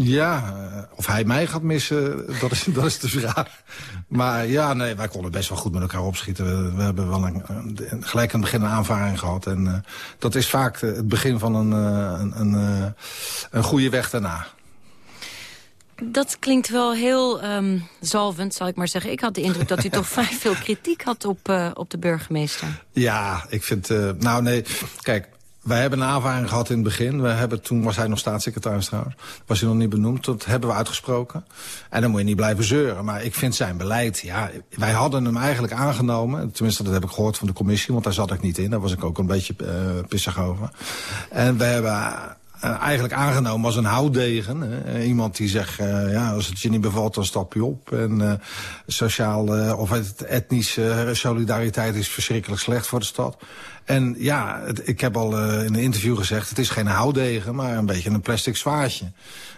Ja, of hij mij gaat missen, [LAUGHS] dat is, dat is de vraag. Maar ja, nee, wij konden best wel goed met elkaar opschieten. We, we hebben wel een, gelijk aan het begin een aanvaring gehad. En uh, dat is vaak het begin van een, uh, een, een, een goede weg daarna. Dat klinkt wel heel um, zalvend, zal ik maar zeggen. Ik had de indruk dat u [LAUGHS] toch vrij veel kritiek had op, uh, op de burgemeester. Ja, ik vind... Uh, nou nee, kijk, wij hebben een aanvaring gehad in het begin. We hebben, toen was hij nog staatssecretaris trouwens. Was hij nog niet benoemd. Dat hebben we uitgesproken. En dan moet je niet blijven zeuren. Maar ik vind zijn beleid... Ja, wij hadden hem eigenlijk aangenomen. Tenminste, dat heb ik gehoord van de commissie. Want daar zat ik niet in. Daar was ik ook een beetje uh, pissig over. En we hebben... Uh, eigenlijk aangenomen als een houtdegen. Hè? Iemand die zegt, uh, ja, als het je niet bevalt, dan stap je op. En uh, sociaal of etnische solidariteit is verschrikkelijk slecht voor de stad. En ja, het, ik heb al in een interview gezegd, het is geen houtdegen, maar een beetje een plastic zwaardje.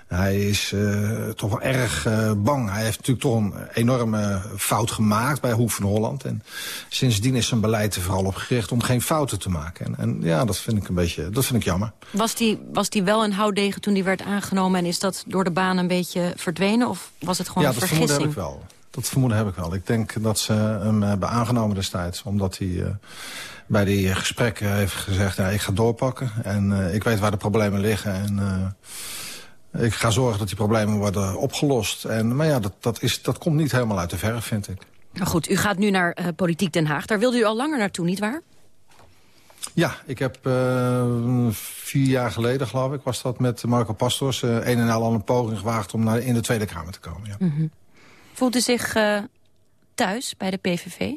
Hij is uh, toch wel erg uh, bang. Hij heeft natuurlijk toch een enorme fout gemaakt bij Hoef van Holland. En sindsdien is zijn beleid er vooral op gericht om geen fouten te maken. En, en ja, dat vind ik een beetje, dat vind ik jammer. Was die, was die wel een houtdegen toen die werd aangenomen en is dat door de baan een beetje verdwenen? Of was het gewoon ja, een vergissing? Ja, dat vermoeden heb ik wel. Dat vermoeden heb ik wel. Ik denk dat ze hem hebben aangenomen destijds. Omdat hij uh, bij die gesprekken heeft gezegd... Ja, ik ga doorpakken en uh, ik weet waar de problemen liggen. En uh, ik ga zorgen dat die problemen worden opgelost. En, maar ja, dat, dat, is, dat komt niet helemaal uit de verf, vind ik. Nou goed, u gaat nu naar Politiek Den Haag. Daar wilde u al langer naartoe, nietwaar? Ja, ik heb vier jaar geleden, geloof ik, was dat met Marco Pastors... een en al een poging gewaagd om naar, in de Tweede Kamer te komen. Ja. Mm -hmm. Voelt u zich thuis bij de PVV?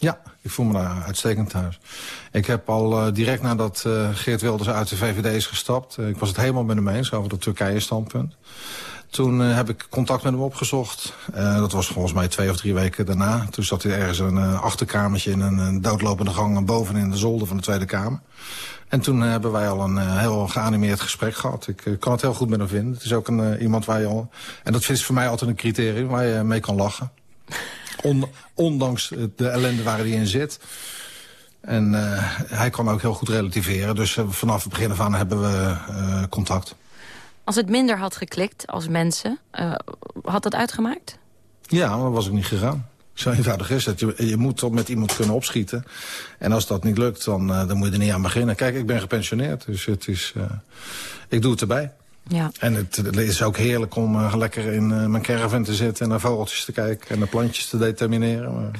Ja, ik voel me daar uitstekend thuis. Ik heb al uh, direct nadat uh, Geert Wilders uit de VVD is gestapt... ik was het helemaal met hem eens over het Turkije-standpunt. Toen heb ik contact met hem opgezocht. dat was volgens mij twee of drie weken daarna. Toen zat hij ergens een achterkamertje in een, een doodlopende gang... boven in de zolder van de Tweede Kamer. En toen hebben wij al een heel geanimeerd gesprek gehad. Ik kan het heel goed met hem vinden. Het is ook een, iemand waar je al... En dat is voor mij altijd een criterium waar je mee kan lachen. On, ondanks de ellende waar hij in zit. En hij kan ook heel goed relativeren. Dus vanaf het begin af aan hebben we contact. Als het minder had geklikt als mensen, had dat uitgemaakt? Ja, maar dat was ik niet gegaan. Zo eenvoudig is het. Je, je moet toch met iemand kunnen opschieten. En als dat niet lukt, dan, dan moet je er niet aan beginnen. Kijk, ik ben gepensioneerd, dus het is, ik doe het erbij. Ja. En het, is ook heerlijk om uh, lekker in mijn caravan te zitten... en naar vogeltjes te kijken en naar plantjes te determineren. Maar...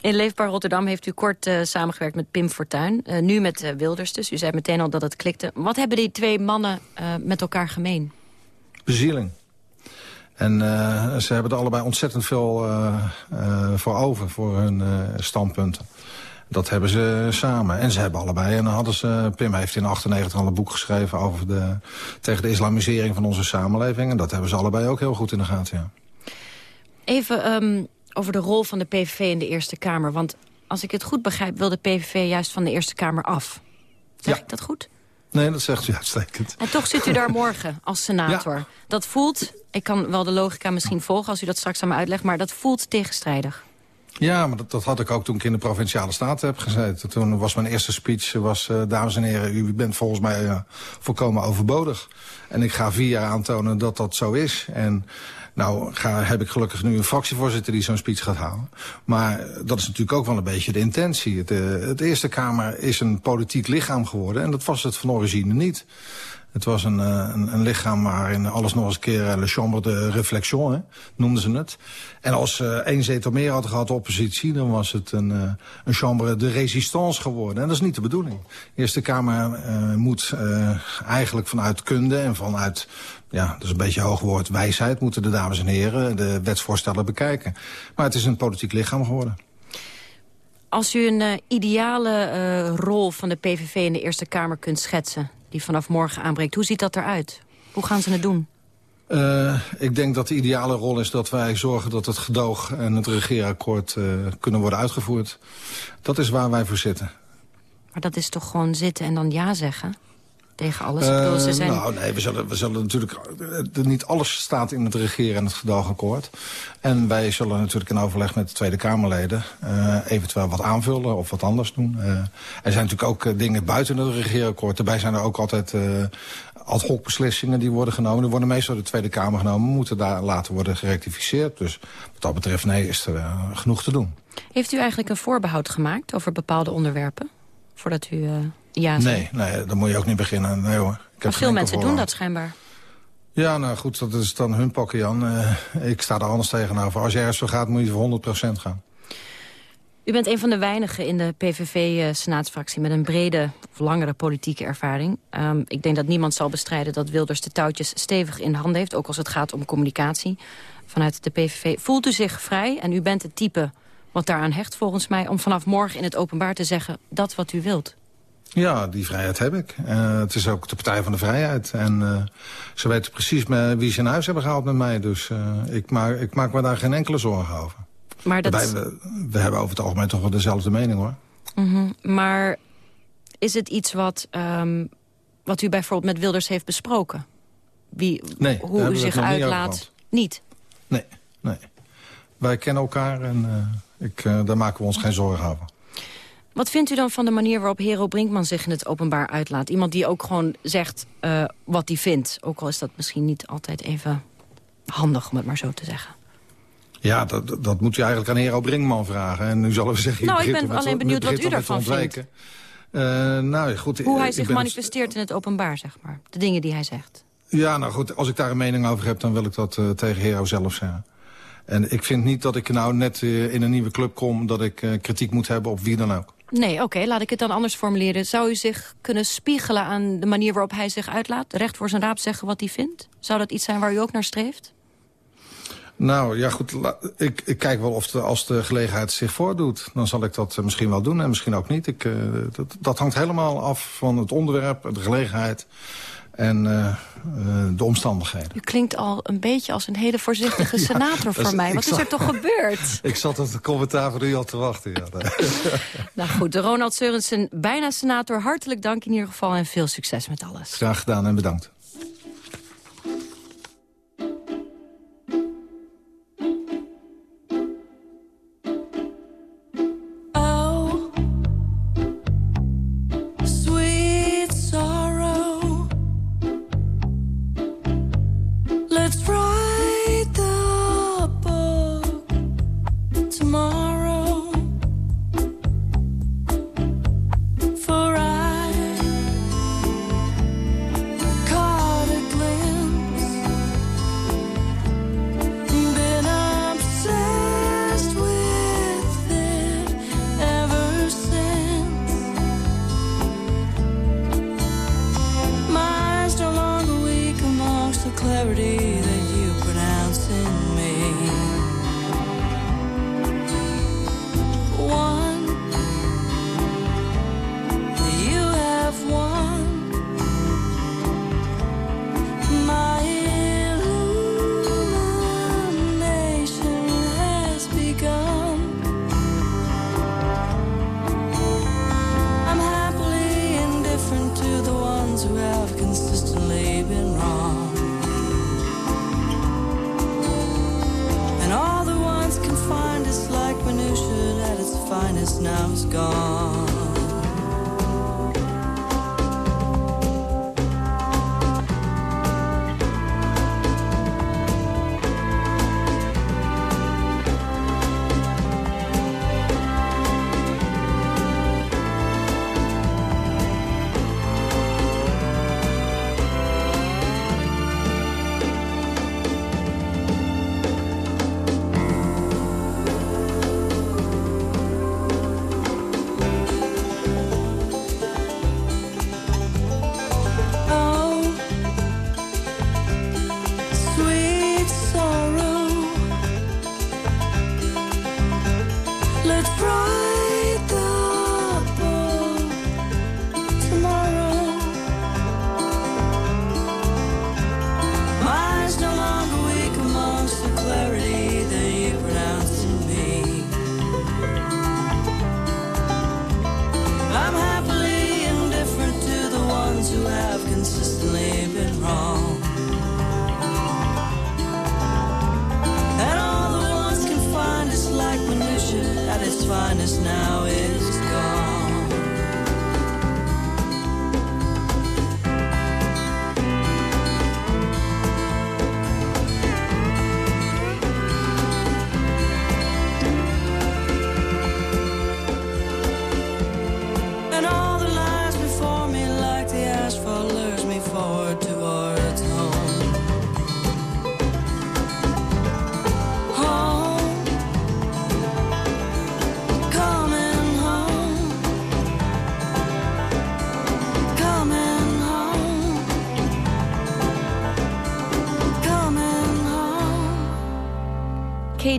In Leefbaar Rotterdam heeft u kort samengewerkt met Pim Fortuyn. nu met Wilders dus. U zei meteen al dat het klikte. Wat hebben die twee mannen met elkaar gemeen? Bezieling. En ze hebben er allebei ontzettend veel voor over, voor hun standpunten. Dat hebben ze samen. En ze hebben allebei, en dan hadden ze, Pim heeft in 98 al een boek geschreven over de, tegen de islamisering van onze samenleving. En dat hebben ze allebei ook heel goed in de gaten, ja. Even um, over de rol van de PVV in de Eerste Kamer. Want als ik het goed begrijp, wil de PVV juist van de Eerste Kamer af. Zeg ja. ik dat goed? Nee, dat zegt u uitstekend. En toch zit u daar [LAUGHS] morgen als senator. Dat voelt, ik kan wel de logica misschien volgen als u dat straks aan me uitlegt... maar dat voelt tegenstrijdig. Ja, maar dat, dat, had ik ook toen ik in de Provinciale Staten heb gezeten. Toen was mijn eerste speech, was, uh, dames en heren, u bent volgens mij uh, volkomen overbodig. En ik ga vier jaar aantonen dat dat zo is. En nou ga, heb ik gelukkig nu een fractievoorzitter die zo'n speech gaat houden. Maar dat is natuurlijk ook wel een beetje de intentie. Het, het Eerste Kamer is een politiek lichaam geworden en dat was het van origine niet. Het was een, een, een, lichaam waarin alles nog eens een keer le chambre de réflexion, noemden ze het. En als ze uh, één zetel meer hadden gehad oppositie, dan was het een, een chambre de résistance geworden. En dat is niet de bedoeling. De Eerste Kamer moet eigenlijk vanuit kunde en vanuit, ja, dat is een beetje hoog woord, wijsheid, moeten de dames en heren de wetsvoorstellen bekijken. Maar het is een politiek lichaam geworden. Als u een ideale rol van de PVV in de Eerste Kamer kunt schetsen die vanaf morgen aanbreekt. Hoe ziet dat eruit? Hoe gaan ze het doen? Uh, ik denk dat de ideale rol is dat wij zorgen dat het gedoog en het regeerakkoord uh, kunnen worden uitgevoerd. Dat is waar wij voor zitten. Maar dat is toch gewoon zitten en dan ja zeggen? Tegen alles? Uh, bedoel, ze zijn... Nou, nee, we zullen, we zullen natuurlijk... Niet alles staat in het regeren en het gedoogakkoord. En wij zullen natuurlijk in overleg met de Tweede Kamerleden... eventueel wat aanvullen of wat anders doen. er zijn natuurlijk ook dingen buiten het regeerakkoord. Daarbij zijn er ook altijd ad hoc beslissingen die worden genomen. Die worden meestal door de Tweede Kamer genomen. Moeten daar later worden gerectificeerd. Dus wat dat betreft, nee, is er uh, genoeg te doen. Heeft u eigenlijk een voorbehoud gemaakt over bepaalde onderwerpen? Voordat u uh, ja? Nee, nee, dan moet je ook niet beginnen. Nee hoor. Ik maar veel mensen doen dat schijnbaar. Ja, nou goed, dat is dan hun pakken, Jan. Uh, ik sta er anders tegenover. Als je ergens zo gaat, moet je voor 100% gaan. U bent een van de weinigen in de PVV-senaatsfractie... met een brede of langere politieke ervaring. Um, ik denk dat niemand zal bestrijden dat Wilders de touwtjes stevig in handen heeft... ook als het gaat om communicatie vanuit de PVV. Voelt u zich vrij, en u bent het type wat daaraan hecht volgens mij... om vanaf morgen in het openbaar te zeggen dat wat u wilt? Ja, die vrijheid heb ik. Uh, het is ook de Partij van de Vrijheid. En uh, ze weten precies wie ze in huis hebben gehaald met mij. Dus uh, ik, maak, ik maak me daar geen enkele zorgen over. Maar dat... we, we, hebben over het algemeen toch wel dezelfde mening, hoor. Mm -hmm. Maar is het iets wat, um, wat u bijvoorbeeld met Wilders heeft besproken? Wie, nee, hoe u zich uitlaat? Niet, Nee, nee. Wij kennen elkaar en ik, daar maken we ons geen zorgen over. Wat vindt u dan van de manier waarop Hero Brinkman zich in het openbaar uitlaat? Iemand die ook gewoon zegt uh, wat hij vindt. Ook al is dat misschien niet altijd even handig, om het maar zo te zeggen. Ja, dat, dat moet u eigenlijk aan Hero Brinkman vragen. En nu zullen we zeggen... Nou, ik ben alleen benieuwd wat u daarvan vindt. Uh, nou, goed, Hoe hij zich ben... manifesteert in het openbaar, zeg maar. De dingen die hij zegt. Ja, nou goed, als ik daar een mening over heb... dan wil ik dat uh, tegen Hero zelf zeggen. En ik vind niet dat ik nou net uh, in een nieuwe club kom... dat ik kritiek moet hebben op wie dan ook. Nee, oké, laat ik het dan anders formuleren. Zou u zich kunnen spiegelen aan de manier waarop hij zich uitlaat? Recht voor zijn raap zeggen wat hij vindt? Zou dat iets zijn waar u ook naar streeft? Nou, ja goed, ik, ik kijk wel of als de gelegenheid zich voordoet... dan zal ik dat misschien wel doen en misschien ook niet. Ik, uh, dat, dat hangt helemaal af van het onderwerp, de gelegenheid en uh, uh, de omstandigheden. U klinkt al een beetje als een hele voorzichtige [LAUGHS] senator voor dus mij. Wat is er toch gebeurd? [LAUGHS] ik zat op de commentaar van u al te wachten. Ja. [LAUGHS] nou goed, Ronald Seurensen, bijna senator. Hartelijk dank in ieder geval en veel succes met alles. Graag gedaan en bedankt.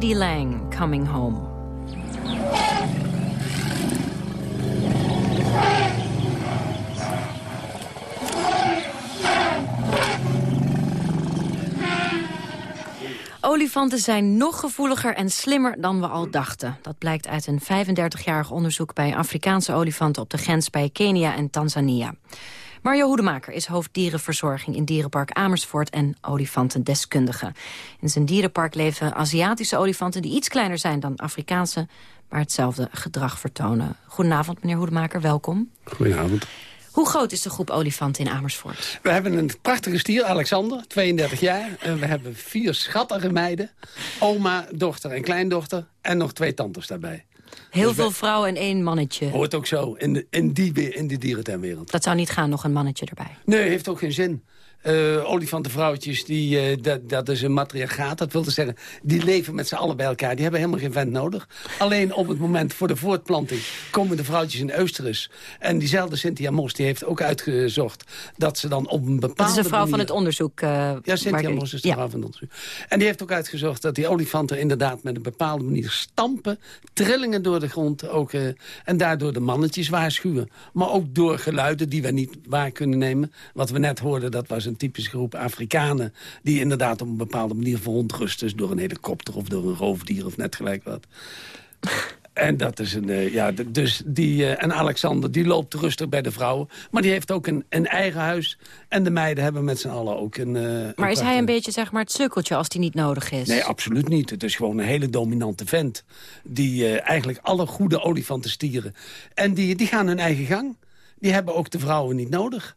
Katie Lang, Coming Home. Olifanten zijn nog gevoeliger en slimmer dan we al dachten. Dat blijkt uit een 35-jarig onderzoek bij Afrikaanse olifanten... op de grens bij Kenia en Tanzania. Mario Hoedemaker is hoofddierenverzorging in dierenpark Amersfoort... en olifantendeskundige. In zijn dierenpark leven Aziatische olifanten... die iets kleiner zijn dan Afrikaanse, maar hetzelfde gedrag vertonen. Goedenavond, meneer Hoedemaker, welkom. Goedenavond. Hoe groot is de groep olifanten in Amersfoort? We hebben een prachtige stier, Alexander, 32 jaar. En we hebben vier schattige meiden. Oma, dochter en kleindochter. En nog twee tantes daarbij. Heel Dus veel we- vrouwen en één mannetje. Hoort ook zo in, de, in, die, in die dierentuinwereld. Dat zou niet gaan, nog een mannetje erbij. Nee, heeft ook geen zin. Eh olifantenvrouwtjes, die, eh, dat, dat is een matriarchaat. Dat wil dus zeggen, die leven met z'n allen bij elkaar. Die hebben helemaal geen vent nodig. Alleen op het moment voor de voortplanting komen de vrouwtjes in Eusterus. En diezelfde Cynthia Mos die heeft ook uitgezocht dat ze dan op een bepaalde Dat is de vrouw van het onderzoek. eh, Ja, Cynthia Mos is de ja. vrouw van het onderzoek. En die heeft ook uitgezocht dat die olifanten inderdaad met een bepaalde manier stampen. Trillingen door de grond. Ook, en daardoor de mannetjes waarschuwen. Maar ook door geluiden die we niet waar kunnen nemen. Wat we net hoorden, dat was een typische groep Afrikanen. Die inderdaad op een bepaalde manier verontrust is door een helikopter of door een roofdier of net gelijk wat. [LAUGHS] En dat is een, eh, ja, dus die, eh, en Alexander, die loopt rustig bij de vrouwen. Maar die heeft ook een, een eigen huis. En de meiden hebben met z'n allen ook een... eh, een Maar is hij een beetje zeg maar, het sukkeltje als die niet nodig is? Nee, absoluut niet. Het is gewoon een hele dominante vent. Die eigenlijk alle goede olifanten stieren. En die, die gaan hun eigen gang. Die hebben ook de vrouwen niet nodig.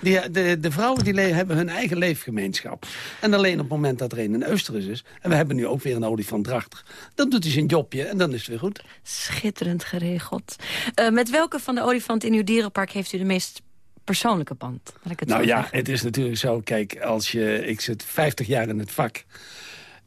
Die, de, de vrouwen die hebben hun eigen leefgemeenschap. En alleen op het moment dat er een in Eusterus is... en we hebben nu ook weer een olifant drachtig... dan doet hij zijn jobje en dan is het weer goed. Schitterend geregeld. Eh, met welke van de olifanten in uw dierenpark heeft u de meest persoonlijke band? Laat ik het Nou ja, zeggen. het is natuurlijk zo. Kijk, als je, ik zit 50 jaar in het vak.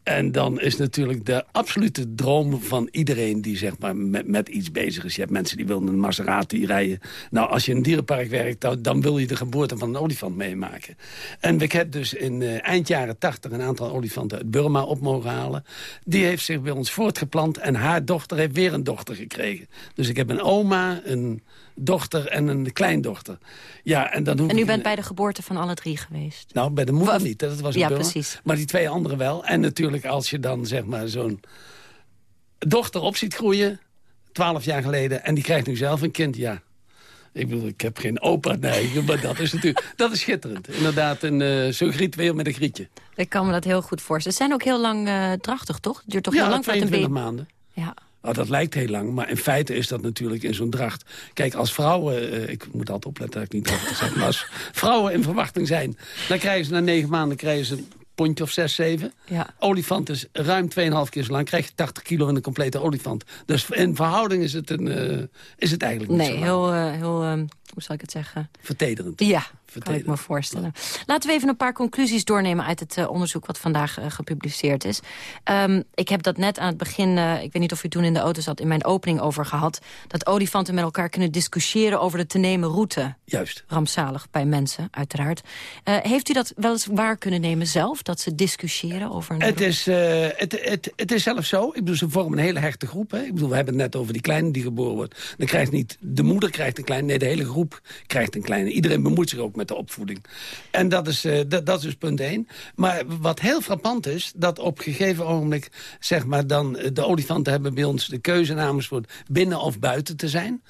En dan is natuurlijk de absolute droom van iedereen die zeg maar met, iets bezig is. Je hebt mensen die willen een Maserati rijden. Nou, als je in een dierenpark werkt, dan, wil je de geboorte van een olifant meemaken. En ik heb dus in eh, eind jaren 80 een aantal olifanten uit Burma op mogen halen. Die heeft zich bij ons voortgeplant en haar dochter heeft weer een dochter gekregen. Dus ik heb een oma, een dochter en een kleindochter. Ja, en dan En u bent bij de geboorte van alle drie geweest? nou, bij de moeder niet, dat was Ja, precies. Maar die twee anderen wel. En natuurlijk als je dan zeg maar zo'n dochter op ziet groeien... twaalf jaar geleden, en die krijgt nu zelf een kind, ja... Ik bedoel, ik heb geen opa, nee, [LAUGHS] maar dat is natuurlijk dat is schitterend. Inderdaad, een, eh zo'n griet weer met een grietje. Ik kan me dat heel goed voorstellen. Ze zijn ook heel lang eh, drachtig, toch? Het duurt toch ja, heel lang een 22 baby... maanden. Ja. Nou, dat lijkt heel lang, maar in feite is dat natuurlijk in zo'n dracht. Kijk, als vrouwen, eh, ik moet altijd opletten dat ik niet zeg... maar als [LAUGHS] vrouwen in verwachting zijn, dan krijgen ze na negen maanden krijgen ze een pondje of zes, zeven. Ja. Olifant is ruim 2,5 keer zo lang, krijg je 80 kilo in een complete olifant. Dus in verhouding is het, een, eh, is het eigenlijk niet Nee, zo heel, eh, heel ehm, hoe zal ik het zeggen? Vertederend. Ja, kan ik me voorstellen. Laten we even een paar conclusies doornemen uit het eh, onderzoek... wat vandaag eh, gepubliceerd is. Ehm, ik heb dat net aan het begin, eh, ik weet niet of u toen in de auto zat... in mijn opening over gehad... dat olifanten met elkaar kunnen discussiëren over de te nemen route. Juist. Rampzalig bij mensen, uiteraard. Heeft u dat wel eens waar kunnen nemen zelf? Dat ze discussiëren over een Het is, eh, het, het, het is zelfs zo. Ik bedoel, ze vormen een hele hechte groep. Hè. Ik bedoel, we hebben het net over die kleine die geboren wordt. Dan krijgt niet de moeder krijgt een kleine, nee, de hele groep krijgt een kleine. Iedereen bemoeit zich ook met de opvoeding. En dat is, eh, dat, is dus punt één. Maar wat heel frappant is, dat op gegeven ogenblik, zeg maar, dan eh, de olifanten hebben bij ons de keuze namens voor binnen of buiten te zijn.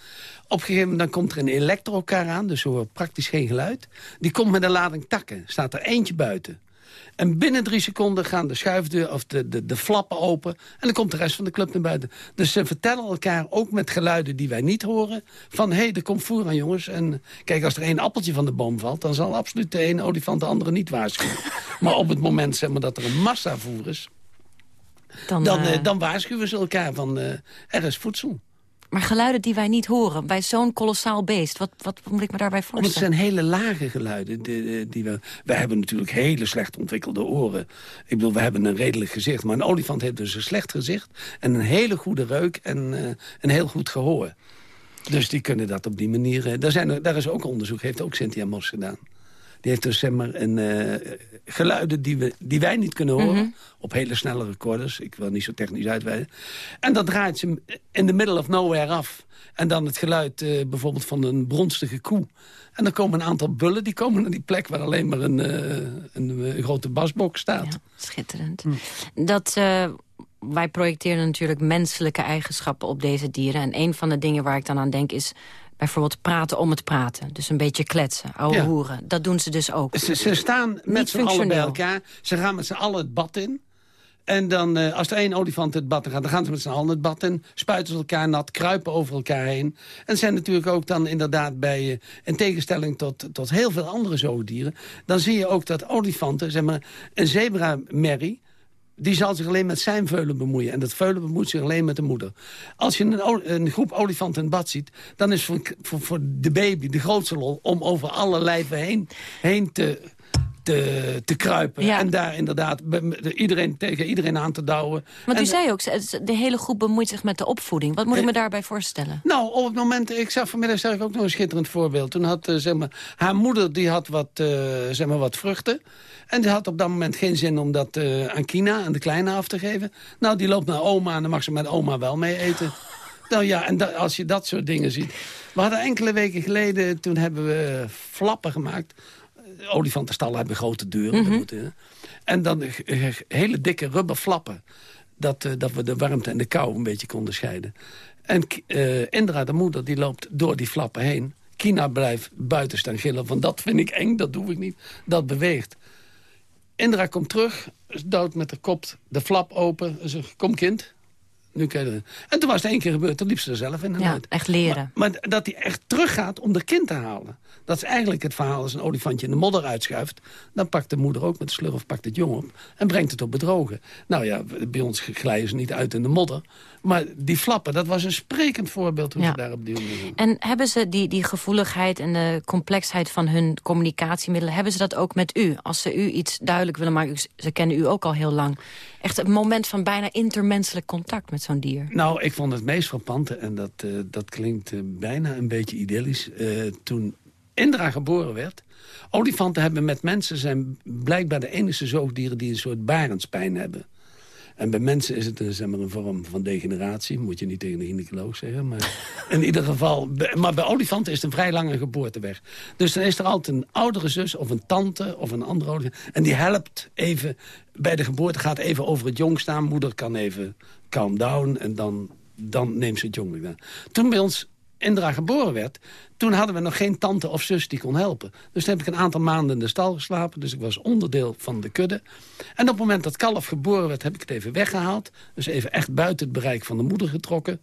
Op een gegeven moment dan komt er een elektrokar aan, dus we praktisch geen geluid. Die komt met een lading takken, staat er eentje buiten. En binnen drie seconden gaan de schuifdeur of de, de, de flappen open. En dan komt de rest van de club naar buiten. Dus ze vertellen elkaar ook met geluiden die wij niet horen. Van, hé, hey, er komt voer aan jongens. En kijk, als er één appeltje van de boom valt... dan zal absoluut de ene olifant de andere niet waarschuwen. [LAUGHS] maar op het moment zeg maar, dat er een massa voer is... Dan, dan, eh, eh, dan waarschuwen ze elkaar van, eh, er is voedsel. Maar geluiden die wij niet horen bij zo'n kolossaal beest... Wat, wat moet ik me daarbij het voorstellen? zijn hele lage geluiden. Die, die- we, wij hebben natuurlijk hele slecht ontwikkelde oren. Ik bedoel, we hebben een redelijk gezicht. Maar een olifant heeft dus een slecht gezicht... en een hele goede reuk en eh, een heel goed gehoor. Dus die kunnen dat op die manier... eh, daar, zijn er, daar is ook onderzoek, heeft ook Cynthia Mos gedaan. Die heeft dus zeg maar een, eh, geluiden die, we, die wij niet kunnen horen... Mhm. op hele snelle recorders. Ik wil niet zo technisch uitweiden. En dan draait ze in the middle of nowhere af. En dan het geluid eh, bijvoorbeeld van een bronstige koe. En dan komen een aantal bullen, die komen naar die plek... waar alleen maar een, eh, een, grote basbok staat. Schitterend. Dat, eh, wij projecteren natuurlijk menselijke eigenschappen op deze dieren. En een van de dingen waar ik dan aan denk is bijvoorbeeld praten om het praten. Dus een beetje kletsen, ouwe Ja. hoeren. Dat doen ze dus ook. Ze, ze staan met z'n allen bij elkaar. Ze gaan met z'n allen het bad in. En dan, eh, als er één olifant het bad in gaat, dan gaan ze met z'n allen het bad in. Spuiten ze elkaar nat, kruipen over elkaar heen. En zijn natuurlijk ook dan inderdaad bij, eh, in tegenstelling tot, tot heel veel andere zoogdieren... dan zie je ook dat olifanten, zeg maar, een zebra-merrie... die zal zich alleen met zijn veulen bemoeien. En dat veulen bemoeit zich alleen met de moeder. Als je een, een groep olifanten in bad ziet... dan is voor, voor, voor de baby de grootste lol om over alle lijven heen, heen te, te, te kruipen. Ja. En daar inderdaad iedereen, tegen iedereen aan te douwen. Want u En- zei ook, de hele groep bemoeit zich met de opvoeding. Wat moet ik me daarbij voorstellen? Nou, op het moment, ik zag vanmiddag zag ik ook nog een schitterend voorbeeld. Toen had, eh, zeg maar, haar moeder die had wat, eh, zeg maar, wat vruchten. En die had op dat moment geen zin om dat eh, aan Kina, aan de kleine, af te geven. Nou, die loopt naar oma en dan mag ze met oma wel mee eten. [LAUGHS] Nou ja, en als je dat soort dingen ziet. We hadden enkele weken geleden, toen hebben we flappen gemaakt. Olifantenstallen hebben grote deuren. Mhm. moet, hè. En dan hele dikke rubberflappen. Dat, eh, dat we de warmte en de kou een beetje konden scheiden. En eh, Indra, de moeder, die loopt door die flappen heen. Kina blijft buiten staan gillen van dat vind ik eng, dat doe ik niet. Dat beweegt. Indra komt terug, dood met de kop, de flap open. En zegt, kom kind, nu kan je. En toen was het één keer gebeurd, toen liep ze er zelf in Ja, uit. echt leren. Maar, maar dat hij echt teruggaat om de kind te halen. Dat is eigenlijk het verhaal als een olifantje in de modder uitschuift. Dan pakt de moeder ook met de slurf pakt het jong op en brengt het op bedrogen. Nou ja, bij ons glijden ze niet uit in de modder. Maar die flappen, dat was een sprekend voorbeeld hoe Ja. ze daar op die manier En hebben ze die, die gevoeligheid en de complexheid van hun communicatiemiddelen... hebben ze dat ook met u? Als ze u iets duidelijk willen maken, ze kennen u ook al heel lang. Echt een moment van bijna intermenselijk contact met zo'n dier. Nou, ik vond het meest frappante, en dat, eh, dat klinkt eh, bijna een beetje idyllisch... eh, toen Indra geboren werd... Olifanten hebben met mensen zijn blijkbaar de enige zoogdieren... die een soort barendspijn hebben. En bij mensen is het een, zeg maar, een vorm van degeneratie. Moet je niet tegen de gynaecoloog zeggen. Maar [LAUGHS] in ieder geval... Maar bij olifanten is het een vrij lange geboorteweg. Dus dan is er altijd een oudere zus of een tante of een andere olifant. En die helpt even bij de geboorte. Gaat even over het jong staan. Moeder kan even calm down. En dan, dan neemt ze het jong weer. Toen bij ons Indra geboren werd... toen hadden we nog geen tante of zus die kon helpen. Dus toen heb ik een aantal maanden in de stal geslapen. Dus ik was onderdeel van de kudde. En op het moment dat kalf geboren werd, heb ik het even weggehaald. Dus even echt buiten het bereik van de moeder getrokken.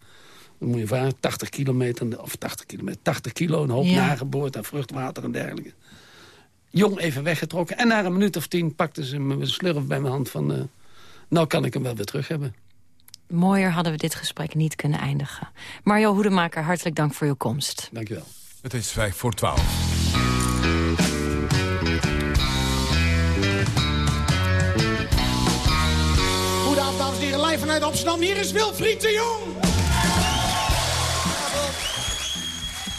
Dan moet je vragen, 80 kilometer, of 80 kilometer, 80 kilo, een hoop Ja. nageboord en vruchtwater en dergelijke. Jong even weggetrokken. En na een minuut of tien pakte ze me een slurf bij mijn hand van... eh, nou kan ik hem wel weer terug hebben. Mooier hadden we dit gesprek niet kunnen eindigen. Mario Hoedemaker, hartelijk dank voor uw komst. Dankjewel. Het is vijf voor twaalf. Goedenavond, dames en heren. Live vanuit Amsterdam. Hier is Wilfried de Jong.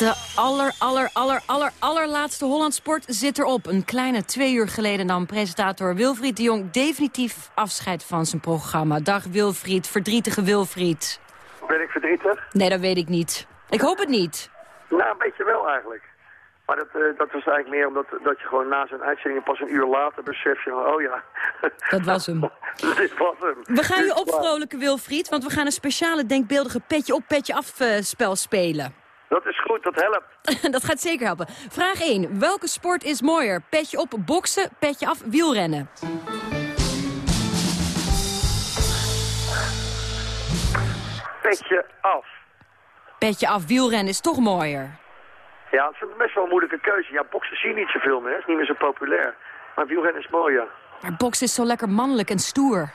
De aller, aller, aller, aller, allerlaatste Holland Sport zit erop. Een kleine twee uur geleden nam presentator Wilfried de Jong... definitief afscheid van zijn programma. Dag Wilfried, verdrietige Wilfried. Ben ik verdrietig? Nee, dat weet ik niet. Ik hoop het niet. Nou, een beetje wel eigenlijk. Maar dat, eh, dat was eigenlijk meer omdat dat je gewoon na zijn uitzending pas een uur later beseft je van, oh ja. Dat was hem. [LAUGHS] Dit was hem. We gaan je opvrolijken, Wilfried, want we gaan een speciale denkbeeldige petje op, petje af spel spelen. Dat is goed, dat helpt. [LAUGHS] dat gaat zeker helpen. Vraag 1. Welke sport is mooier? Petje op, boksen, petje af, wielrennen. Petje af. Petje af, wielrennen is toch mooier. Ja, het is best wel een moeilijke keuze. Ja, boksen zie je niet zoveel meer, is niet meer zo populair. Maar wielrennen is mooi, ja. Maar boksen is zo lekker mannelijk en stoer.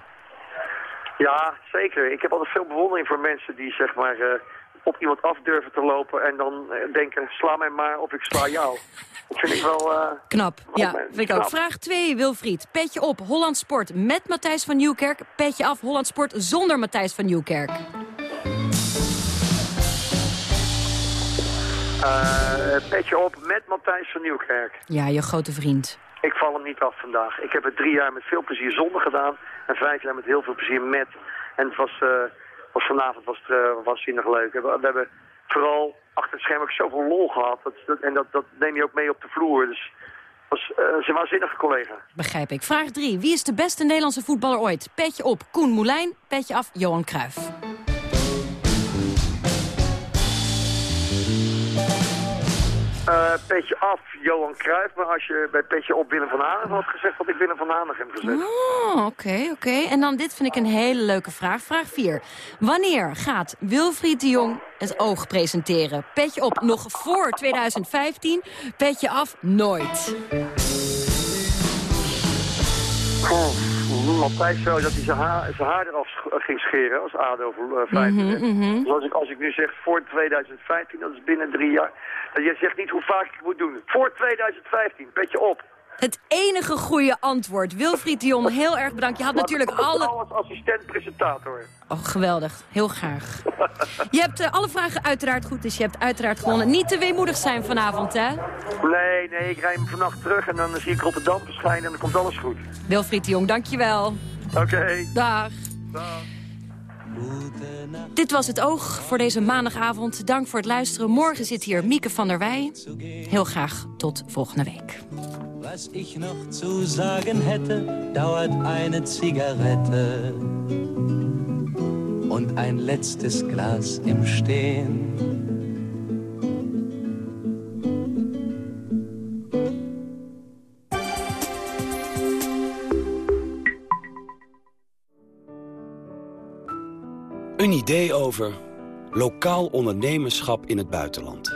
Ja, zeker. Ik heb altijd veel bewondering voor mensen die zeg maar eh, op iemand af durven te lopen en dan eh, denken, sla mij maar of ik sla jou. Dat vind ik wel... eh, Knap. Ja, vind ik ook. Vraag 2, Wilfried. Petje op, Holland Sport met Matthijs van Nieuwkerk. Petje af, Holland Sport zonder Matthijs van Nieuwkerk. Eh, petje op met Matthijs van Nieuwkerk. Ja, je grote vriend. Ik val hem niet af vandaag. Ik heb het drie jaar met veel plezier zonder gedaan. En vijf jaar met heel veel plezier met. En het was, was vanavond was het uh, waanzinnig leuk. We, hebben vooral achter het scherm ook zoveel lol gehad. Dat, en dat, dat neem je ook mee op de vloer. Dus was eh, is een waanzinnige collega. Begrijp ik. Vraag 3. Wie is de beste Nederlandse voetballer ooit? Petje op, Koen Moulijn. Petje af, Johan Cruijff. Eh, petje af, Johan Cruijff. Maar als je bij petje op Willem van Hanegem had gezegd, had ik Willem van Hanegem gezegd. Oh, oké, oké. En dan dit vind ik een hele leuke vraag. Vraag 4. Wanneer gaat Wilfried de Jong het oog presenteren? Petje op, nog voor 2015. Petje af, nooit. Oh, Matthijs zo dat hij zijn haar, zijn haar eraf sch- ging scheren als ADO voor eh, 15. Mhm. Dus als ik, als ik nu zeg voor 2015, dat is binnen drie jaar. Dan je zegt niet hoe vaak ik het moet doen. Voor 2015, petje op. Het enige goede antwoord. Wilfried de Jong, heel erg bedankt. Je had natuurlijk alle... als assistent-presentator. Oh, geweldig. Heel graag. [LAUGHS] Je hebt eh, alle vragen uiteraard goed, dus je hebt uiteraard gewonnen. Niet te weemoedig zijn vanavond, hè? Nee, nee, ik rij hem vannacht terug en dan zie ik Rotterdam verschijnen en dan komt alles goed. Wilfried de Jong, dankjewel. Oké. Dag. Dit was het Oog voor deze maandagavond. Dank voor het luisteren. Morgen zit hier Mieke van der Wij. Heel graag tot volgende week. Was ich noch zu sagen hätte, dauert eine Zigarette und ein letztes Glas im Stehen. Een idee over lokaal ondernemerschap in het buitenland.